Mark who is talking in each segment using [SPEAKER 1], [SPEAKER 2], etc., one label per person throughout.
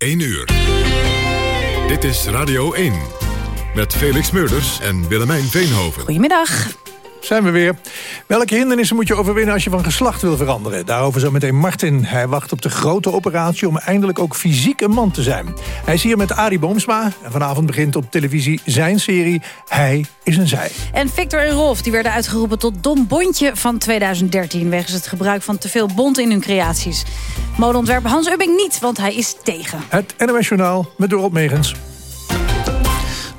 [SPEAKER 1] 1 uur. Dit is Radio 1. Met Felix Meurders en Willemijn Veenhoven.
[SPEAKER 2] Goedemiddag.
[SPEAKER 3] Zijn we weer. Welke hindernissen moet je overwinnen als je van geslacht wil veranderen? Daarover zo meteen Martin. Hij wacht op de grote operatie om eindelijk ook fysiek een man te zijn. Hij is hier met Arie Boomsma. En vanavond begint op televisie zijn serie Hij is een zij.
[SPEAKER 2] En Victor en Rolf die werden uitgeroepen tot Dom Bondje van 2013... wegens het gebruik van te veel bont in hun creaties. Modeontwerper Hans Ubbing niet, want hij is tegen.
[SPEAKER 3] Het NOS Journaal met Dorot Megens.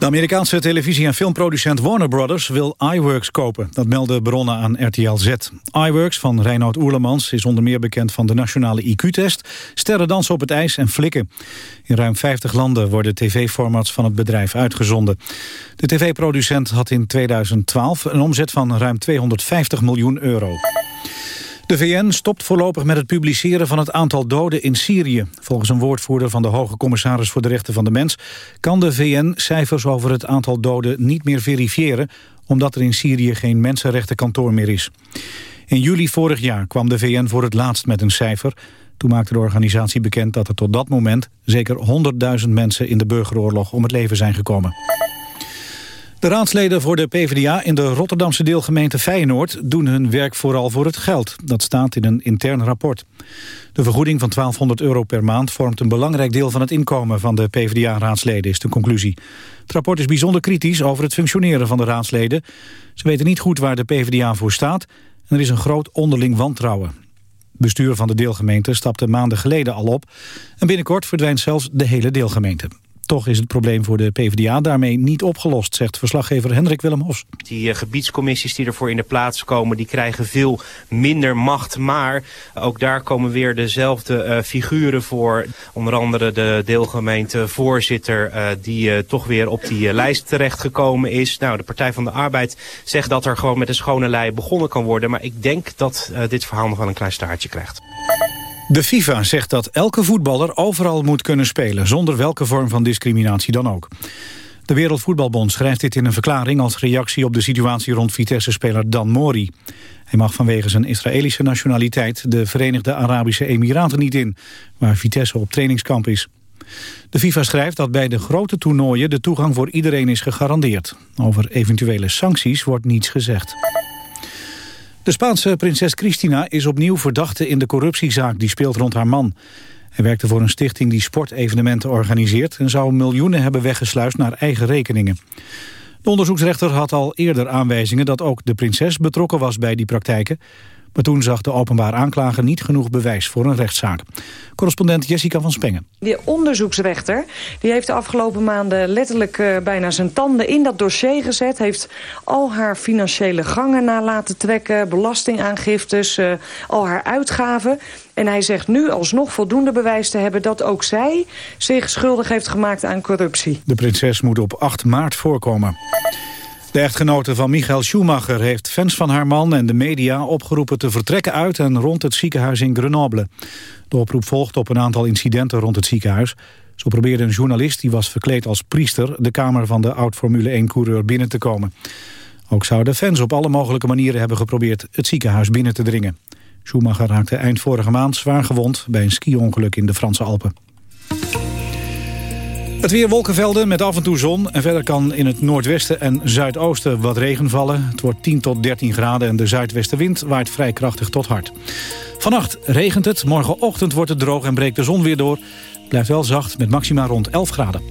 [SPEAKER 4] De Amerikaanse televisie- en filmproducent Warner Brothers wil iWorks kopen. Dat melden bronnen aan RTL Z. iWorks van Reinoud Oerlemans is onder meer bekend van de nationale IQ-test... sterrendansen op het ijs en flikken. In ruim 50 landen worden tv-formats van het bedrijf uitgezonden. De tv-producent had in 2012 een omzet van ruim 250 miljoen euro. De VN stopt voorlopig met het publiceren van het aantal doden in Syrië. Volgens een woordvoerder van de Hoge Commissaris voor de Rechten van de Mens... kan de VN cijfers over het aantal doden niet meer verifiëren... omdat er in Syrië geen mensenrechtenkantoor meer is. In juli vorig jaar kwam de VN voor het laatst met een cijfer. Toen maakte de organisatie bekend dat er tot dat moment... zeker 100.000 mensen in de burgeroorlog om het leven zijn gekomen. De raadsleden voor de PvdA in de Rotterdamse deelgemeente Feyenoord doen hun werk vooral voor het geld. Dat staat in een intern rapport. De vergoeding van 1200 euro per maand vormt een belangrijk deel van het inkomen van de PvdA-raadsleden, is de conclusie. Het rapport is bijzonder kritisch over het functioneren van de raadsleden. Ze weten niet goed waar de PvdA voor staat en er is een groot onderling wantrouwen. Het bestuur van de deelgemeente stapte maanden geleden al op en binnenkort verdwijnt zelfs de hele deelgemeente. Toch is het probleem voor de PvdA daarmee niet opgelost, zegt verslaggever Hendrik Willem Hos.
[SPEAKER 5] Die uh, gebiedscommissies die ervoor in de plaats komen, die krijgen veel minder macht. Maar ook daar komen weer dezelfde uh, figuren voor. Onder andere de deelgemeentevoorzitter uh, die toch weer op die lijst terechtgekomen is. Nou, de Partij van de Arbeid zegt dat er gewoon met een schone lei begonnen kan worden. Maar ik denk dat dit verhaal nog wel een klein staartje krijgt.
[SPEAKER 4] De FIFA zegt dat elke voetballer overal moet kunnen spelen... zonder welke vorm van discriminatie dan ook. De Wereldvoetbalbond schrijft dit in een verklaring... als reactie op de situatie rond Vitesse-speler Dan Mori. Hij mag vanwege zijn Israëlische nationaliteit... de Verenigde Arabische Emiraten niet in... waar Vitesse op trainingskamp is. De FIFA schrijft dat bij de grote toernooien... de toegang voor iedereen is gegarandeerd. Over eventuele sancties wordt niets gezegd. De Spaanse prinses Cristina is opnieuw verdachte in de corruptiezaak die speelt rond haar man. Hij werkte voor een stichting die sportevenementen organiseert... en zou miljoenen hebben weggesluist naar eigen rekeningen. De onderzoeksrechter had al eerder aanwijzingen dat ook de prinses betrokken was bij die praktijken. Maar toen zag de openbaar aanklager niet genoeg bewijs voor een rechtszaak. Correspondent Jessica van Spengen.
[SPEAKER 6] De onderzoeksrechter die heeft de afgelopen maanden letterlijk uh, bijna zijn tanden in dat dossier gezet. Heeft al haar financiële gangen na laten trekken, belastingaangiftes, uh, al haar uitgaven. En hij zegt nu alsnog voldoende bewijs te hebben dat ook zij zich schuldig heeft gemaakt aan corruptie.
[SPEAKER 4] De prinses moet op 8 maart voorkomen. De echtgenote van Michael Schumacher heeft fans van haar man en de media opgeroepen te vertrekken uit en rond het ziekenhuis in Grenoble. De oproep volgt op een aantal incidenten rond het ziekenhuis. Zo probeerde een journalist, die was verkleed als priester, de kamer van de oud-Formule 1-coureur binnen te komen. Ook zouden fans op alle mogelijke manieren hebben geprobeerd het ziekenhuis binnen te dringen. Schumacher raakte eind vorige maand zwaar gewond bij een ski-ongeluk in de Franse Alpen. Het weer wolkenvelden met af en toe zon. En verder kan in het noordwesten en zuidoosten wat regen vallen. Het wordt 10 tot 13 graden en de zuidwestenwind waait vrij krachtig tot hard. Vannacht regent het, morgenochtend wordt het droog en breekt de zon weer door. Blijft wel zacht met maxima rond 11 graden.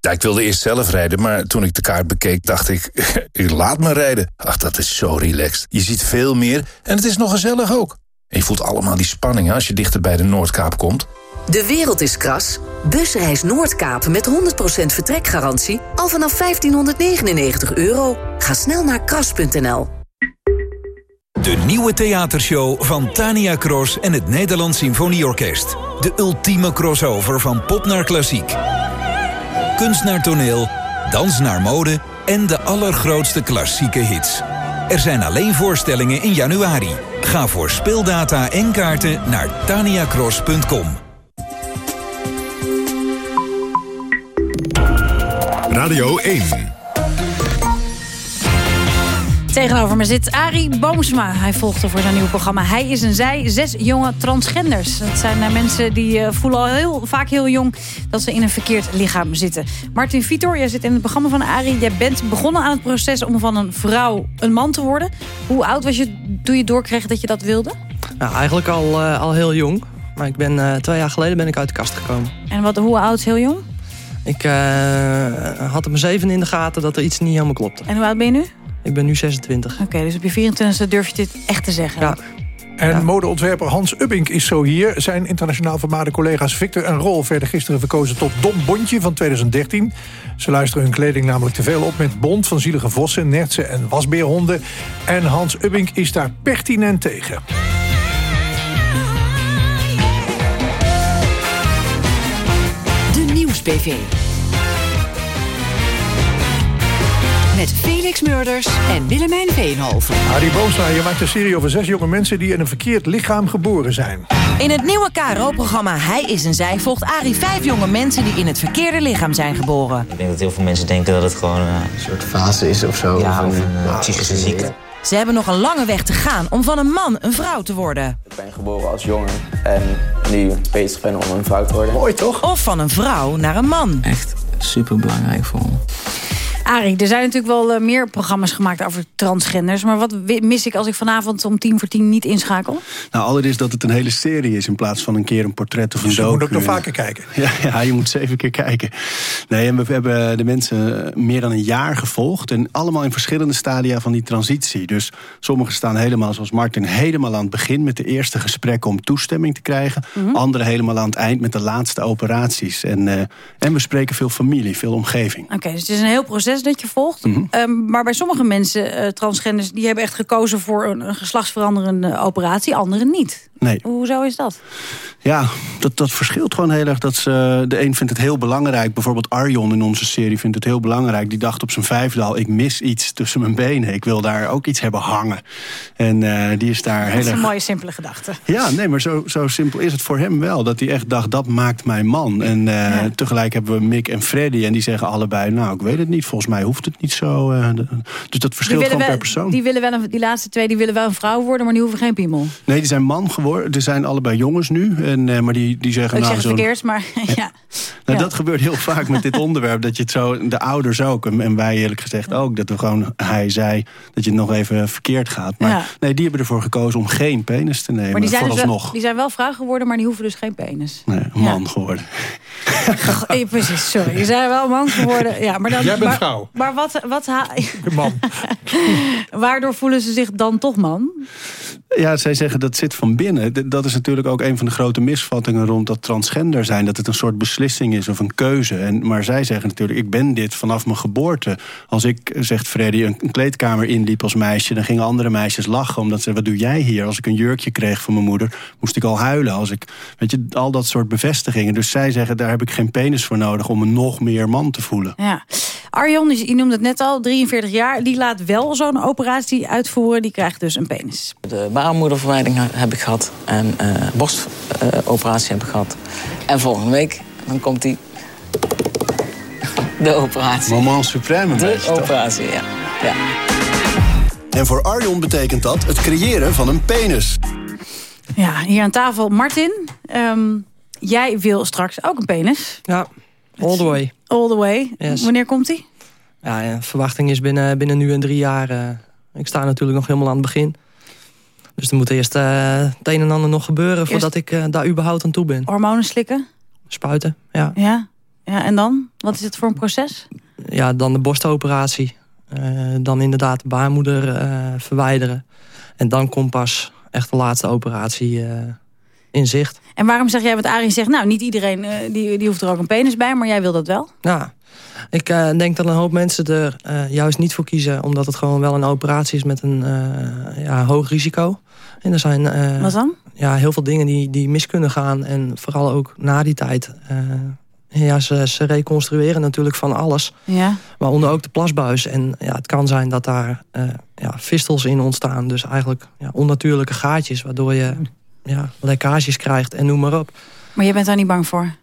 [SPEAKER 7] Ja, ik wilde eerst zelf rijden, maar toen ik de kaart bekeek dacht ik... laat me rijden. Ach, dat is zo relaxed. Je ziet veel meer en het is nog gezellig ook. En je voelt allemaal die spanning als je dichter bij de Noordkaap komt.
[SPEAKER 8] De wereld is kras. Busreis Noordkaap met 100% vertrekgarantie al vanaf 1599 euro. Ga snel naar kras.nl.
[SPEAKER 9] De nieuwe theatershow van Tania Cross en het Nederlands Symfonieorkest. De ultieme crossover van pop naar klassiek. Kunst naar toneel, dans naar mode en de allergrootste klassieke hits. Er zijn alleen voorstellingen in januari. Ga voor speeldata en kaarten naar taniacross.com.
[SPEAKER 1] Radio 1.
[SPEAKER 2] Tegenover me zit Arie Boomsma. Hij volgde voor zijn nieuwe programma Hij is een Zij. Zes jonge transgenders. Dat zijn mensen die uh, voelen al heel, vaak heel jong... dat ze in een verkeerd lichaam zitten. Martin Vitor, jij zit in het programma van Arie. Jij bent begonnen aan het proces om van een vrouw een man te worden. Hoe oud was je toen je doorkreeg dat je dat wilde?
[SPEAKER 10] Nou, eigenlijk al, uh, al heel jong. Maar ik ben, twee jaar geleden ben ik uit de kast gekomen.
[SPEAKER 2] En wat, hoe oud is heel jong?
[SPEAKER 10] Ik had op mijn zeven in de gaten dat er iets niet helemaal klopte.
[SPEAKER 2] En hoe oud ben je nu?
[SPEAKER 10] Ik ben nu 26.
[SPEAKER 2] Oké, okay, dus op je 24e durf je dit echt te zeggen?
[SPEAKER 10] Ja.
[SPEAKER 3] En
[SPEAKER 10] ja.
[SPEAKER 3] modeontwerper Hans Ubbink is zo hier. Zijn internationaal vermaarde collega's Victor en Rolf... werden gisteren verkozen tot Dom Bontje van 2013. Ze luisteren hun kleding namelijk te veel op met bont van zielige vossen, nertsen en wasbeerhonden. En Hans Ubbink is daar pertinent tegen.
[SPEAKER 11] De Nieuws-PV. Met Felix Murders en Willemijn Veenhoven.
[SPEAKER 3] Harry Boomsma, je maakt een serie over zes jonge mensen... die in een verkeerd lichaam geboren zijn.
[SPEAKER 12] In het nieuwe KRO-programma Hij is een Zij... volgt Arie vijf jonge mensen die in het verkeerde lichaam zijn geboren.
[SPEAKER 13] Ik denk dat heel veel mensen denken dat het gewoon uh, een soort fase is of zo. Ja, of een uh, psychische ziekte.
[SPEAKER 12] Ze hebben nog een lange weg te gaan om van een man een vrouw te worden.
[SPEAKER 14] Ik ben geboren als jongen en nu bezig ben om een vrouw te worden.
[SPEAKER 3] Mooi toch?
[SPEAKER 12] Of van een vrouw naar een man.
[SPEAKER 13] Echt super belangrijk voor me.
[SPEAKER 2] Arie, er zijn natuurlijk wel uh, meer programma's gemaakt over transgenders. Maar wat mis ik als ik vanavond om tien voor tien niet inschakel?
[SPEAKER 15] Nou, allereerst dat het een hele serie is in plaats van een keer een portret of een
[SPEAKER 3] dus
[SPEAKER 15] docu.
[SPEAKER 3] je moet ook nog vaker kijken.
[SPEAKER 15] Ja, ja, je moet zeven keer kijken. Nee, en we hebben de mensen meer dan een jaar gevolgd. En allemaal in verschillende stadia van die transitie. Dus sommigen staan helemaal, zoals Martin, helemaal aan het begin... met de eerste gesprekken om toestemming te krijgen. Mm -hmm. Anderen helemaal aan het eind met de laatste operaties. En, uh, en we spreken veel familie, veel omgeving.
[SPEAKER 2] Oké, okay, dus het is een heel proces dat je volgt.
[SPEAKER 15] Mhm.
[SPEAKER 2] Mm -hmm. um, maar bij sommige mensen, uh, transgenders... die hebben echt gekozen voor een, een geslachtsveranderende operatie. Anderen niet.
[SPEAKER 15] Nee.
[SPEAKER 2] Hoezo is dat?
[SPEAKER 15] Ja, dat, dat verschilt gewoon heel erg. Dat ze, de een vindt het heel belangrijk. Bijvoorbeeld Arjon in onze serie vindt het heel belangrijk. Die dacht op zijn vijfde al, ik mis iets tussen mijn benen. Ik wil daar ook iets hebben hangen. En uh, die is daar
[SPEAKER 2] dat
[SPEAKER 15] heel
[SPEAKER 2] is een mooie, simpele gedachte.
[SPEAKER 15] Ja, nee, maar zo, zo simpel is het voor hem wel. Dat hij echt dacht, dat maakt mijn man. En uh, ja. tegelijk hebben we Mick en Freddy. En die zeggen allebei, nou, ik weet het niet. Volgens mij hoeft het niet zo. Uh, de, dus dat verschilt gewoon
[SPEAKER 2] wel,
[SPEAKER 15] per persoon.
[SPEAKER 2] Die, willen wel een, die laatste twee die willen wel een vrouw worden, maar die hoeven geen piemel.
[SPEAKER 15] Nee, die zijn man geworden. Er zijn allebei jongens nu. En, uh, maar die, die zeggen...
[SPEAKER 2] Ik
[SPEAKER 15] nou,
[SPEAKER 2] zeg het verkeerd, maar ja.
[SPEAKER 15] Nou,
[SPEAKER 2] ja.
[SPEAKER 15] Dat gebeurt heel vaak met dit onderwerp. Dat je het zo, de ouders ook, en wij eerlijk gezegd ook... dat we gewoon, hij zei, dat je het nog even verkeerd gaat. Maar
[SPEAKER 2] ja.
[SPEAKER 15] nee, die hebben ervoor gekozen om geen penis te nemen.
[SPEAKER 2] Maar die zijn, dus wel, die zijn wel vrouw geworden, maar die hoeven dus geen penis.
[SPEAKER 15] Nee, een man geworden.
[SPEAKER 2] Ja, precies, sorry. Die zijn wel man geworden. Ja, maar dan,
[SPEAKER 3] Jij bent
[SPEAKER 2] maar,
[SPEAKER 3] vrouw.
[SPEAKER 2] Maar wat... wat
[SPEAKER 3] man.
[SPEAKER 2] Waardoor voelen ze zich dan toch man?
[SPEAKER 15] Ja, zij zeggen dat zit van binnen. Dat is natuurlijk ook een van de grote misvattingen rond dat transgender zijn. Dat het een soort beslissing is of een keuze. En, maar zij zeggen natuurlijk, ik ben dit vanaf mijn geboorte. Als ik, zegt Freddy, een, een kleedkamer inliep als meisje... dan gingen andere meisjes lachen. Omdat ze, wat doe jij hier? Als ik een jurkje kreeg van mijn moeder, moest ik al huilen. Als ik, weet je, al dat soort bevestigingen. Dus zij zeggen, daar heb ik geen penis voor nodig... om me nog meer man te voelen.
[SPEAKER 2] Ja. Je noemde het net al, 43 jaar. Die laat wel zo'n operatie uitvoeren. Die krijgt dus een penis.
[SPEAKER 13] De baarmoederverwijding heb ik gehad. En uh, borstoperatie uh, heb ik gehad. En volgende week, dan komt die... De operatie.
[SPEAKER 15] Moment supreme.
[SPEAKER 13] De operatie, ja. ja.
[SPEAKER 16] En voor Arjon betekent dat het creëren van een penis.
[SPEAKER 2] Ja, hier aan tafel Martin. Um, jij wil straks ook een penis.
[SPEAKER 10] Ja, all the way.
[SPEAKER 2] All the way.
[SPEAKER 10] Yes.
[SPEAKER 2] Wanneer komt die?
[SPEAKER 10] Ja, ja, verwachting is binnen, binnen nu en drie jaar. Uh, ik sta natuurlijk nog helemaal aan het begin. Dus er moet eerst uh, het een en ander nog gebeuren... Eerst voordat ik uh, daar überhaupt aan toe ben.
[SPEAKER 2] Hormonen slikken?
[SPEAKER 10] Spuiten, ja.
[SPEAKER 2] ja. Ja, en dan? Wat is het voor een proces?
[SPEAKER 10] Ja, dan de borstoperatie. dan inderdaad de baarmoeder verwijderen. En dan komt pas echt de laatste operatie in zicht.
[SPEAKER 2] En waarom zeg jij, wat Arie zegt... nou, niet iedereen die, die hoeft er ook een penis bij... maar jij wil dat wel?
[SPEAKER 10] Ja, ik uh, denk dat een hoop mensen er uh, juist niet voor kiezen... omdat het gewoon wel een operatie is met een ja, hoog risico. En er zijn
[SPEAKER 2] wat dan?
[SPEAKER 10] Ja, heel veel dingen die, die mis kunnen gaan. En vooral ook na die tijd... ja, ze, ze reconstrueren natuurlijk van alles.
[SPEAKER 2] Ja.
[SPEAKER 10] Waaronder ook de plasbuis. En ja, het kan zijn dat daar ja, vistels in ontstaan. Dus eigenlijk ja, onnatuurlijke gaatjes... waardoor je ja, lekkages krijgt en noem maar op.
[SPEAKER 2] Maar je bent daar niet bang voor?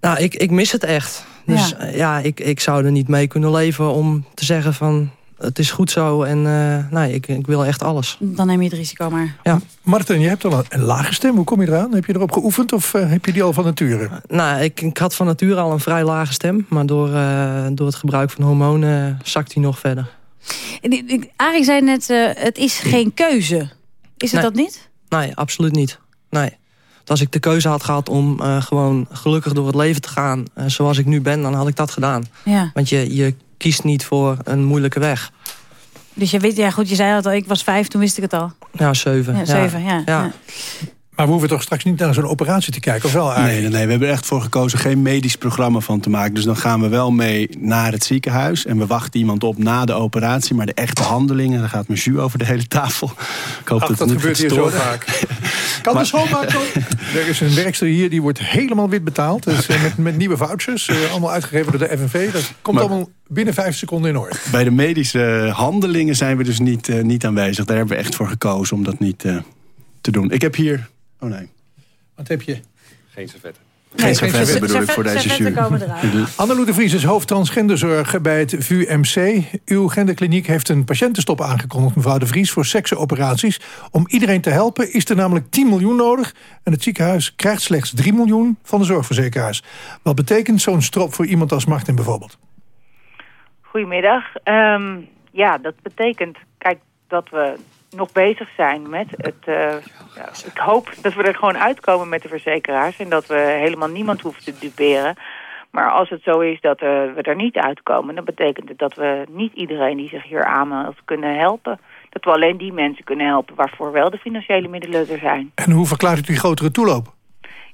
[SPEAKER 10] Nou, ik, ik mis het echt. Dus ja, ja ik, ik zou er niet mee kunnen leven om te zeggen van... het is goed zo en nee, ik, ik wil echt alles.
[SPEAKER 2] Dan neem je het risico maar.
[SPEAKER 10] Ja.
[SPEAKER 3] Martin, je hebt al een lage stem. Hoe kom je eraan? Heb je erop geoefend of heb je die al van nature?
[SPEAKER 10] Nou, ik, ik had van nature al een vrij lage stem. Maar door, door het gebruik van hormonen zakt hij nog verder.
[SPEAKER 2] Arie zei net, het is geen keuze. Is het dat niet?
[SPEAKER 10] Nee, absoluut niet. Nee. Als ik de keuze had gehad om gewoon gelukkig door het leven te gaan... zoals ik nu ben, dan had ik dat gedaan.
[SPEAKER 2] Ja.
[SPEAKER 10] Want je, je kiest niet voor een moeilijke weg.
[SPEAKER 2] Dus je weet, ja goed, je zei het al, ik was vijf, toen wist ik het al.
[SPEAKER 10] Ja, zeven.
[SPEAKER 2] Ja, zeven, ja.
[SPEAKER 10] ja.
[SPEAKER 3] Maar we hoeven toch straks niet naar zo'n operatie te kijken, of wel?
[SPEAKER 15] Nee, nee, nee, we hebben er echt voor gekozen geen medisch programma van te maken. Dus dan gaan we wel mee naar het ziekenhuis. En we wachten iemand op na de operatie. Maar de echte handelingen, daar gaat mijn jus over de hele tafel. Ik hoop
[SPEAKER 3] Ach,
[SPEAKER 15] dat,
[SPEAKER 3] dat
[SPEAKER 15] het
[SPEAKER 3] gebeurt hier zo vaak. Kan de schoonmaker? Er is een werkster hier, die wordt helemaal wit betaald. Dus met, met nieuwe vouchers, uh, allemaal uitgegeven door de FNV. Dat komt maar, allemaal binnen vijf seconden in orde.
[SPEAKER 15] Bij de medische handelingen zijn we dus niet, uh, niet aanwezig. Daar hebben we echt voor gekozen om dat niet uh, te doen. Ik heb hier... Oh nee.
[SPEAKER 3] Wat heb je?
[SPEAKER 17] Geen servetten.
[SPEAKER 15] Geen servetten bedoel ik voor deze jury.
[SPEAKER 3] Anneloe de Vries is hoofd transgenderzorg bij het VUMC. Uw genderkliniek heeft een patiëntenstop aangekondigd, mevrouw de Vries, voor seksenoperaties. Om iedereen te helpen is er namelijk 10 miljoen nodig. En het ziekenhuis krijgt slechts 3 miljoen van de zorgverzekeraars. Wat betekent zo'n strop voor iemand als Martin bijvoorbeeld?
[SPEAKER 18] Goedemiddag. Um, ja, dat betekent kijk, dat we nog bezig zijn met het... Uh, ja, ik hoop dat we er gewoon uitkomen met de verzekeraars... en dat we helemaal niemand hoeven te duperen. Maar als het zo is dat uh, we er niet uitkomen... dan betekent het dat we niet iedereen die zich hier aanmeldt kunnen helpen. Dat we alleen die mensen kunnen helpen waarvoor wel de financiële middelen er zijn.
[SPEAKER 3] En hoe verklaart u die grotere toeloop?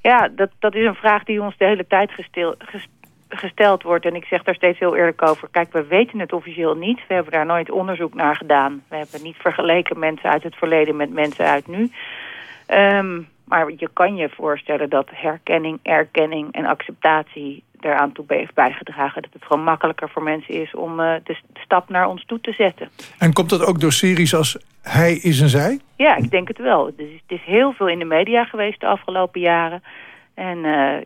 [SPEAKER 18] Ja, dat, dat is een vraag die ons de hele tijd gestil, ges, gesteld wordt. En ik zeg daar steeds heel eerlijk over. Kijk, we weten het officieel niet. We hebben daar nooit onderzoek naar gedaan. We hebben niet vergeleken mensen uit het verleden met mensen uit nu. Um, maar je kan je voorstellen dat herkenning, erkenning en acceptatie eraan toe heeft bijgedragen. Dat het gewoon makkelijker voor mensen is om uh, de stap naar ons toe te zetten.
[SPEAKER 3] En komt dat ook door series als Hij is en Zij?
[SPEAKER 18] Ja, ik denk het wel. Het is, het is heel veel in de media geweest de afgelopen jaren. En uh,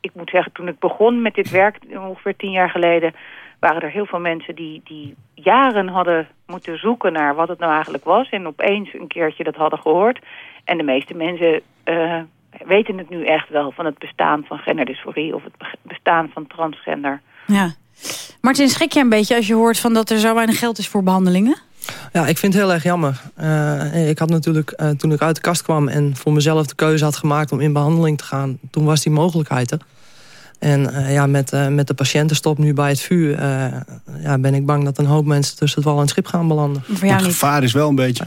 [SPEAKER 18] ik moet zeggen, toen ik begon met dit werk, ongeveer tien jaar geleden... waren er heel veel mensen die, die jaren hadden moeten zoeken naar wat het nou eigenlijk was... en opeens een keertje dat hadden gehoord. En de meeste mensen uh, weten het nu echt wel van het bestaan van genderdysforie... of het bestaan van transgender.
[SPEAKER 2] Ja. Martin, schrik je een beetje als je hoort van dat er zo weinig geld is voor behandelingen?
[SPEAKER 10] Ja, ik vind het heel erg jammer. Uh, ik had natuurlijk, uh, toen ik uit de kast kwam... en voor mezelf de keuze had gemaakt om in behandeling te gaan... toen was die mogelijkheid er. En uh, ja, met, met de patiëntenstop nu bij het vuur... ja, ben ik bang dat een hoop mensen tussen het wal en het schip gaan belanden.
[SPEAKER 15] Het gevaar is wel een beetje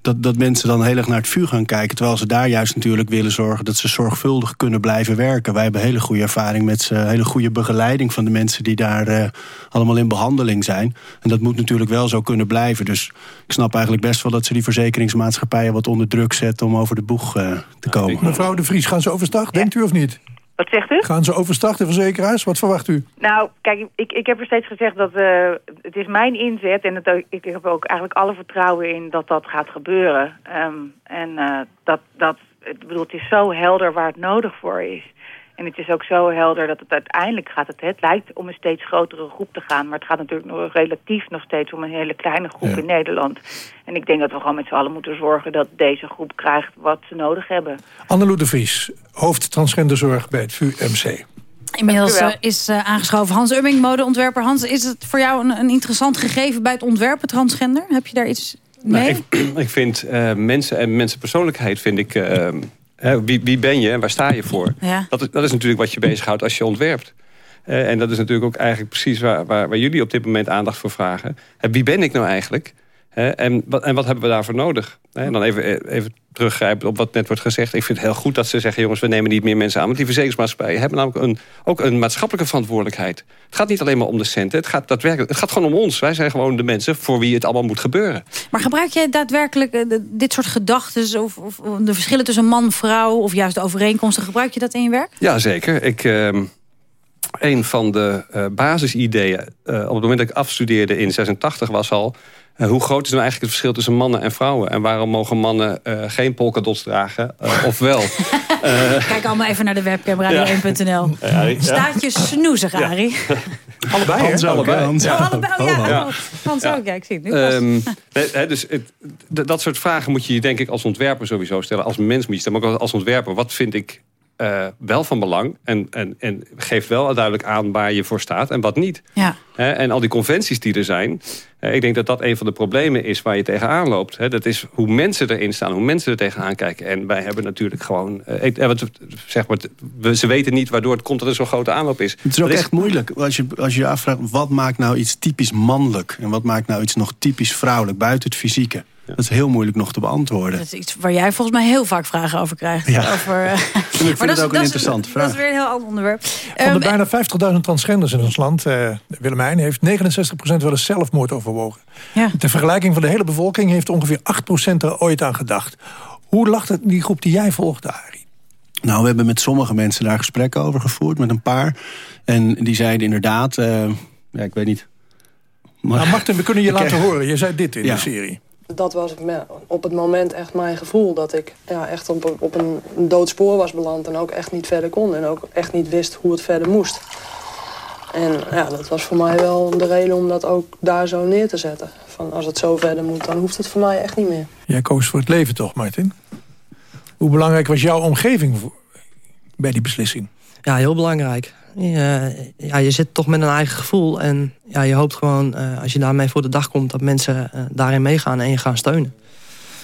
[SPEAKER 15] dat, dat mensen dan heel erg naar het vuur gaan kijken... terwijl ze daar juist natuurlijk willen zorgen dat ze zorgvuldig kunnen blijven werken. Wij hebben hele goede ervaring met ze, hele goede begeleiding van de mensen... die daar uh, allemaal in behandeling zijn. En dat moet natuurlijk wel zo kunnen blijven. Dus ik snap eigenlijk best wel dat ze die verzekeringsmaatschappijen... wat onder druk zetten om over de boeg uh, te komen.
[SPEAKER 3] Mevrouw de Vries, gaan ze overstag, denkt u of niet?
[SPEAKER 18] Wat zegt u?
[SPEAKER 3] Gaan ze overstag, de verzekeraars? Wat verwacht u?
[SPEAKER 18] Nou, kijk, ik, ik heb er steeds gezegd dat uh, het is mijn inzet... en het, ik heb ook eigenlijk alle vertrouwen in dat dat gaat gebeuren. Um, en uh, dat, dat, ik bedoel, het is zo helder waar het nodig voor is. En het is ook zo helder dat het uiteindelijk gaat... Het, het lijkt om een steeds grotere groep te gaan... maar het gaat natuurlijk nog relatief nog steeds om een hele kleine groep ja. in Nederland. En ik denk dat we gewoon met z'n allen moeten zorgen... dat deze groep krijgt wat ze nodig hebben.
[SPEAKER 3] Anneloe de Vries, hoofd transgenderzorg bij het VUMC.
[SPEAKER 2] Inmiddels uh, is uh, aangeschoven Hans Umming, modeontwerper. Hans, is het voor jou een, een, interessant gegeven bij het ontwerpen transgender? Heb je daar iets mee?
[SPEAKER 17] Nou, ik, ik, vind uh, mensen en mensenpersoonlijkheid vind ik... wie, wie, ben je en waar sta je voor?
[SPEAKER 2] Ja.
[SPEAKER 17] Dat, is, dat is natuurlijk wat je bezighoudt als je ontwerpt. Uh, en dat is natuurlijk ook eigenlijk precies waar, waar, waar, jullie op dit moment aandacht voor vragen. Wie ben ik nou eigenlijk? En, wat, en wat hebben we daarvoor nodig? En dan even, even teruggrijpen op wat net wordt gezegd. Ik vind het heel goed dat ze zeggen... jongens, we nemen niet meer mensen aan. Want die verzekeringsmaatschappijen hebben namelijk een, ook een maatschappelijke verantwoordelijkheid. Het gaat niet alleen maar om de centen. Het gaat, daadwerkelijk, het gaat gewoon om ons. Wij zijn gewoon de mensen voor wie het allemaal moet gebeuren.
[SPEAKER 2] Maar gebruik jij daadwerkelijk uh, dit soort gedachten... Of, of, de verschillen tussen man en vrouw... of juist de overeenkomsten, gebruik je dat in je werk?
[SPEAKER 17] Ja, zeker. Ik... Uh, een van de uh, basisideeën op het moment dat ik afstudeerde in 86 was al... Uh, hoe groot is nou eigenlijk het verschil tussen mannen en vrouwen? En waarom mogen mannen uh, geen polkadots dragen? Uh, of wel?
[SPEAKER 2] Kijk allemaal even naar de webcam radio1.nl. Ja. Staat je snoezig, Arie? Ja.
[SPEAKER 3] Allebei?
[SPEAKER 15] Hans ook,
[SPEAKER 17] Allebei.
[SPEAKER 15] Hans
[SPEAKER 17] Ja.
[SPEAKER 15] ook.
[SPEAKER 2] Allebei, oh, ja. Oh, Hans ook, ja, ik zie het nu.
[SPEAKER 17] Ehm, nee, dus het, dat soort vragen moet je je denk ik als ontwerper sowieso stellen. Als mens moet je stellen, maar ook als ontwerper. Wat vind ik eh, wel van belang? En, en, en geef wel duidelijk aan waar je voor staat en wat niet.
[SPEAKER 2] Ja.
[SPEAKER 17] Hè, en al die conventies die er zijn. ik denk dat dat een van de problemen is waar je tegenaan loopt. Hè. Dat is hoe mensen erin staan, hoe mensen er tegenaan kijken. En wij hebben natuurlijk gewoon... eh, ik- eh, zeg maar, we, ze weten niet waardoor het komt dat er zo'n grote aanloop is.
[SPEAKER 15] Het is ook echt moeilijk als je, als je je afvraagt... wat maakt nou iets typisch mannelijk? En wat maakt nou iets nog typisch vrouwelijk, buiten het fysieke? Dat is heel moeilijk nog te beantwoorden.
[SPEAKER 2] Dat is iets waar jij volgens mij heel vaak vragen over krijgt.
[SPEAKER 15] Ja.
[SPEAKER 2] Over, eh,
[SPEAKER 15] ik vind
[SPEAKER 2] maar dat is-
[SPEAKER 15] ook
[SPEAKER 2] dat
[SPEAKER 15] een interessante
[SPEAKER 2] Dat
[SPEAKER 15] vraag.
[SPEAKER 2] is weer een heel ander onderwerp.
[SPEAKER 3] Van
[SPEAKER 2] Ehm,
[SPEAKER 3] de bijna 50.000 transgenders in ons land, eh, Willemijn... heeft 69% wel eens zelfmoord overwogen.
[SPEAKER 2] Ja.
[SPEAKER 3] Ter vergelijking van de hele bevolking heeft ongeveer 8% er ooit aan gedacht. Hoe lag het in die groep die jij volgde, Arie?
[SPEAKER 15] Nou, we hebben met sommige mensen daar gesprekken over gevoerd, met een paar. En die zeiden inderdaad, eh, ja, ik weet niet. Maar,
[SPEAKER 3] Nou, Martin, we kunnen je laten horen. Je zei dit in
[SPEAKER 15] ja.
[SPEAKER 3] de serie.
[SPEAKER 10] Dat was op het moment echt mijn gevoel. Dat ik ja, echt op, op een, een dood spoor was beland. En ook echt niet verder kon. En ook echt niet wist hoe het verder moest. En ja, dat was voor mij wel de reden om dat ook daar zo neer te zetten. Van als het zo verder moet, dan hoeft het voor mij echt niet meer.
[SPEAKER 3] Jij koos voor het leven toch, Martin? Hoe belangrijk was jouw omgeving voor- bij die beslissing?
[SPEAKER 10] Ja, heel belangrijk. Je, ja, je zit toch met een eigen gevoel. En ja, je hoopt gewoon, eh, als je daarmee voor de dag komt... dat mensen eh, daarin meegaan en je gaan steunen.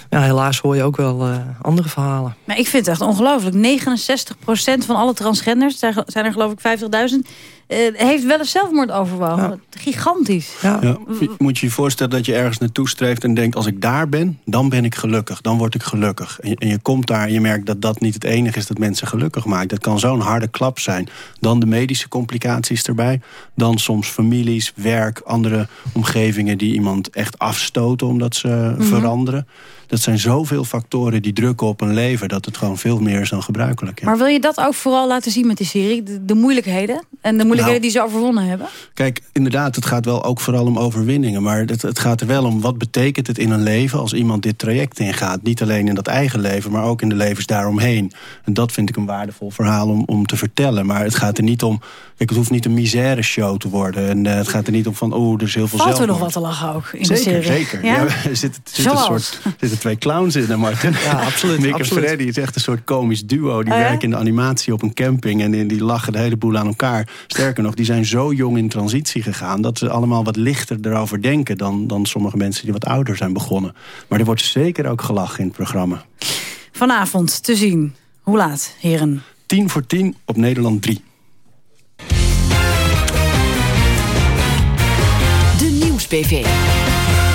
[SPEAKER 10] Ja, helaas hoor je ook wel eh, andere verhalen.
[SPEAKER 2] Maar ik vind het echt ongelooflijk. 69% van alle transgenders, zijn zijn er geloof ik 50.000... eh, heeft wel eens zelfmoord overwogen. Gigantisch.
[SPEAKER 15] Ja, je- moet je je voorstellen dat je ergens naartoe streeft en denkt... als ik daar ben, dan ben ik gelukkig. Dan word ik gelukkig. En je, en je komt daar en je merkt dat dat niet het enige is dat mensen gelukkig maakt. Dat kan zo'n harde klap zijn. Dan de medische complicaties erbij. Dan soms families, werk, andere omgevingen... die iemand echt afstoten omdat ze
[SPEAKER 2] Mhm.
[SPEAKER 15] veranderen. Dat zijn zoveel factoren die drukken op een leven... dat het gewoon veel meer is dan gebruikelijk. ja.
[SPEAKER 2] Maar wil je dat ook vooral laten zien met die serie? De, de moeilijkheden en de moeilijkheden
[SPEAKER 15] Nou.
[SPEAKER 2] die ze overwonnen hebben?
[SPEAKER 15] Kijk, inderdaad, het gaat wel ook vooral om overwinningen. Maar het, het gaat er wel om, wat betekent het in een leven... als iemand dit traject ingaat? Niet alleen in dat eigen leven, maar ook in de levens daaromheen. En dat vind ik een waardevol verhaal om, om te vertellen. Maar het gaat er niet om... Kijk, het hoeft niet een misère show te worden. En eh, het gaat er niet om van, oh, er is heel veel
[SPEAKER 2] Valt er nog wat te lachen ook in
[SPEAKER 15] zeker,
[SPEAKER 2] de serie?
[SPEAKER 15] Zeker,
[SPEAKER 2] Ja?
[SPEAKER 15] ja? er er zitten, een soort, er zitten twee clowns in, hè, Martin?
[SPEAKER 10] Ja, absoluut,
[SPEAKER 15] Nick
[SPEAKER 10] absoluut.
[SPEAKER 15] en Freddy is echt een soort komisch duo. Die
[SPEAKER 2] ja?
[SPEAKER 15] werken in de animatie op een camping en die, die lachen de hele boel aan elkaar. Sterker nog, die zijn zo jong in transitie gegaan... dat ze allemaal wat lichter erover denken... dan, dan sommige mensen die wat ouder zijn begonnen. Maar er wordt zeker ook gelachen in het programma.
[SPEAKER 2] Vanavond te zien. Hoe laat, heren?
[SPEAKER 15] 10 voor 10 op Nederland 3.
[SPEAKER 11] De Nieuws-PV.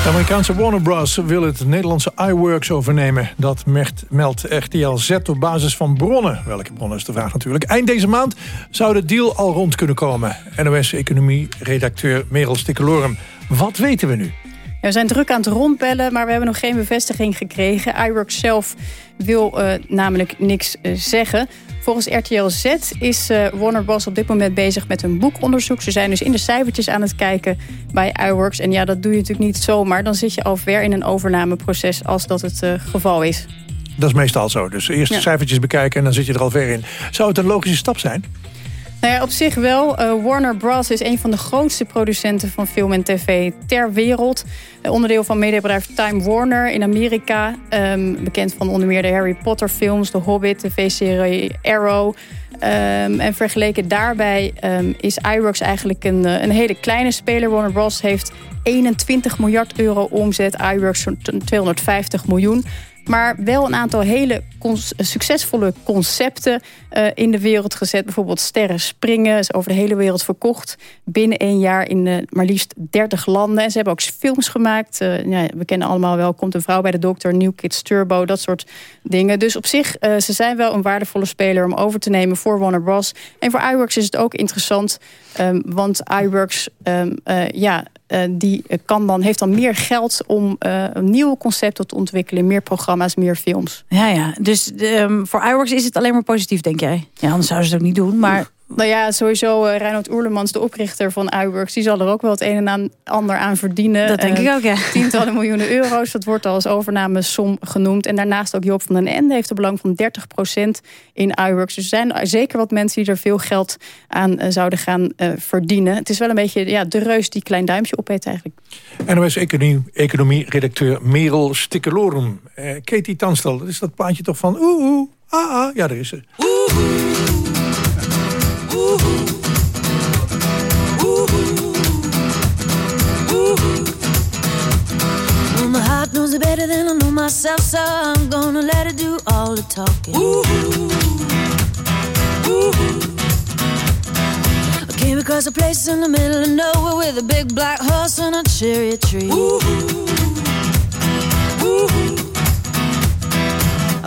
[SPEAKER 3] De Amerikaanse Warner Bros. wil het Nederlandse iWorks overnemen. Dat meldt RTL Z op basis van bronnen. Welke bronnen is de vraag natuurlijk. Eind deze maand zou de deal al rond kunnen komen. NOS-economie-redacteur Merel Stikkelorum. Wat weten we nu?
[SPEAKER 19] We zijn druk aan het rondbellen, maar we hebben nog geen bevestiging gekregen. iWorks zelf wil eh, namelijk niks eh, zeggen. Volgens RTL Z is eh, Warner Bros. op dit moment bezig met een boekonderzoek. Ze zijn dus in de cijfertjes aan het kijken bij iWorks. En ja, dat doe je natuurlijk niet zomaar. Dan zit je al ver in een overnameproces als dat het geval is.
[SPEAKER 3] Dat is meestal zo. Dus eerst de
[SPEAKER 19] Ja.
[SPEAKER 3] cijfertjes bekijken en dan zit je er al ver in. Zou het een logische stap zijn?
[SPEAKER 19] Nou ja, op zich wel. Eh, Warner Bros. is een van de grootste producenten van film en tv ter wereld. Eh, onderdeel van mediabedrijf Time Warner in Amerika. Ehm, bekend van onder meer de Harry Potter films, The Hobbit, de tv-serie Arrow. Ehm, en vergeleken daarbij ehm, is iWorks eigenlijk een, eh, een hele kleine speler. Warner Bros. heeft 21 miljard euro omzet. zo'n 250 miljoen. Maar wel een aantal hele succesvolle concepten eh, in de wereld gezet. Bijvoorbeeld Sterren Springen is over de hele wereld verkocht. Binnen één jaar in eh, maar liefst 30 landen. En ze hebben ook films gemaakt. Eh, ja, we kennen allemaal wel Komt een vrouw bij de dokter, New Kids Turbo, dat soort dingen. Dus op zich, ze zijn wel een waardevolle speler om over te nemen voor Warner Bros. En voor iWorks is het ook interessant. ehm, want iWorks, ehm, eh, ja, die kan dan, heeft dan meer geld om eh, nieuwe concepten te ontwikkelen. Meer programma's, meer films.
[SPEAKER 2] Ja, ja. Dus ehm, voor iWorks is het alleen maar positief, denk jij? Ja, anders zouden ze het ook niet doen. Maar
[SPEAKER 19] Nou ja, sowieso uh, Reinhold Oerlemans, de oprichter van iWorks... die zal er ook wel het een en ander aan verdienen.
[SPEAKER 2] Dat denk ik ook, ja.
[SPEAKER 19] Tientallen miljoenen euro's, dat wordt al als overnamesom genoemd. En daarnaast ook Job van den Ende heeft een belang van 30% in iWorks. Dus er zijn zeker wat mensen die er veel geld aan zouden gaan verdienen. Het is wel een beetje ja, de reus die klein duimpje opeet eigenlijk.
[SPEAKER 3] NOS-economie-redacteur Merel Stikkelorum. Katie Tanstel, dat is dat plaatje toch van oeh, oeh, ah, ah. Ja, daar is ze.
[SPEAKER 20] my with a big black horse and a cherry tree. Ooh. I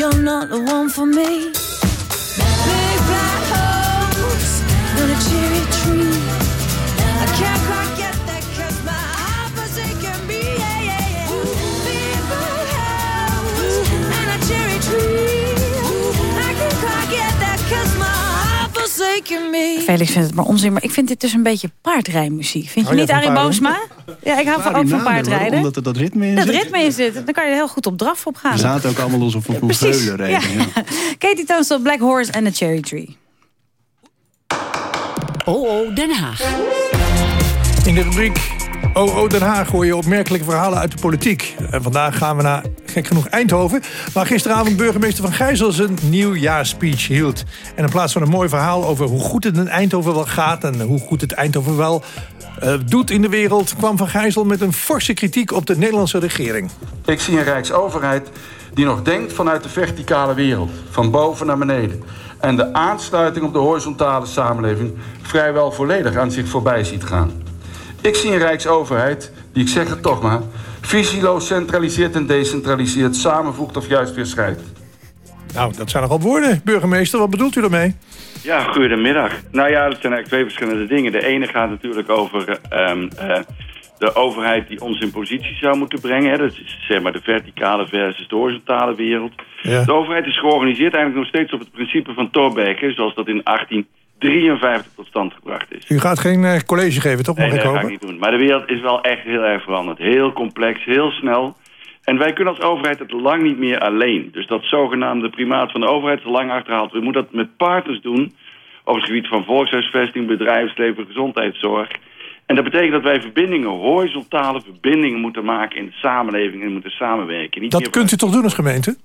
[SPEAKER 20] You're not the one for me.
[SPEAKER 2] Felix vindt het maar onzin, maar ik vind dit dus een beetje paardrijmuziek. Vind je niet, Arie? Boomsma? Ja, ik hou van, ook van paardrijden.
[SPEAKER 15] hoor, Omdat er dat ritme in
[SPEAKER 2] Dat
[SPEAKER 15] zit.
[SPEAKER 2] ritme in zit, dan kan je er heel goed op draf op gaan.
[SPEAKER 15] We zaten ook allemaal ons op een veulen reden.
[SPEAKER 2] ja.
[SPEAKER 15] Ja.
[SPEAKER 2] Katie Tunstall, Black Horse en The Cherry Tree.
[SPEAKER 11] OO Den Haag.
[SPEAKER 3] In de rubriek OO Den Haag hoor je opmerkelijke verhalen uit de politiek. En vandaag gaan we naar, gek genoeg, Eindhoven... waar gisteravond burgemeester Van Gijzel zijn nieuwjaarspeech hield. En in plaats van een mooi verhaal over hoe goed het in Eindhoven wel gaat... en hoe goed het Eindhoven wel eh, doet in de wereld... kwam Van Gijzel met een forse kritiek op de Nederlandse regering.
[SPEAKER 21] Ik zie een rijksoverheid die nog denkt vanuit de verticale wereld, van boven naar beneden. En de aansluiting op de horizontale samenleving vrijwel volledig aan zich voorbij ziet gaan. Ik zie een rijksoverheid die, ik zeg het toch maar, visieloos centraliseert en decentraliseert, samenvoegt of juist weer scheidt.
[SPEAKER 3] Nou, dat zijn nogal woorden, burgemeester. Wat bedoelt u daarmee?
[SPEAKER 22] Ja, goedemiddag. Nou ja, dat zijn eigenlijk twee verschillende dingen. De ene gaat natuurlijk over ehm, eh, de overheid die ons in positie zou moeten brengen. Hè. Dat is zeg maar de verticale versus de horizontale wereld.
[SPEAKER 3] Ja.
[SPEAKER 22] De overheid is georganiseerd eigenlijk nog steeds op het principe van Thorbecke... zoals dat in 1853 tot stand gebracht is.
[SPEAKER 3] U gaat geen eh, college geven, toch? Mag
[SPEAKER 22] Nee,
[SPEAKER 3] ik
[SPEAKER 22] dat ga ik
[SPEAKER 3] hopen?
[SPEAKER 22] niet doen. Maar de wereld is wel echt heel erg veranderd. Heel complex, heel snel. En wij kunnen als overheid het lang niet meer alleen. Dus dat zogenaamde primaat van de overheid is lang achterhaald. We moeten dat met partners doen. Op het gebied van volkshuisvesting, bedrijfsleven, gezondheidszorg. En dat betekent dat wij verbindingen, horizontale verbindingen moeten maken in de samenleving en moeten samenwerken. Niet
[SPEAKER 3] Dat kunt u toch doen als gemeente?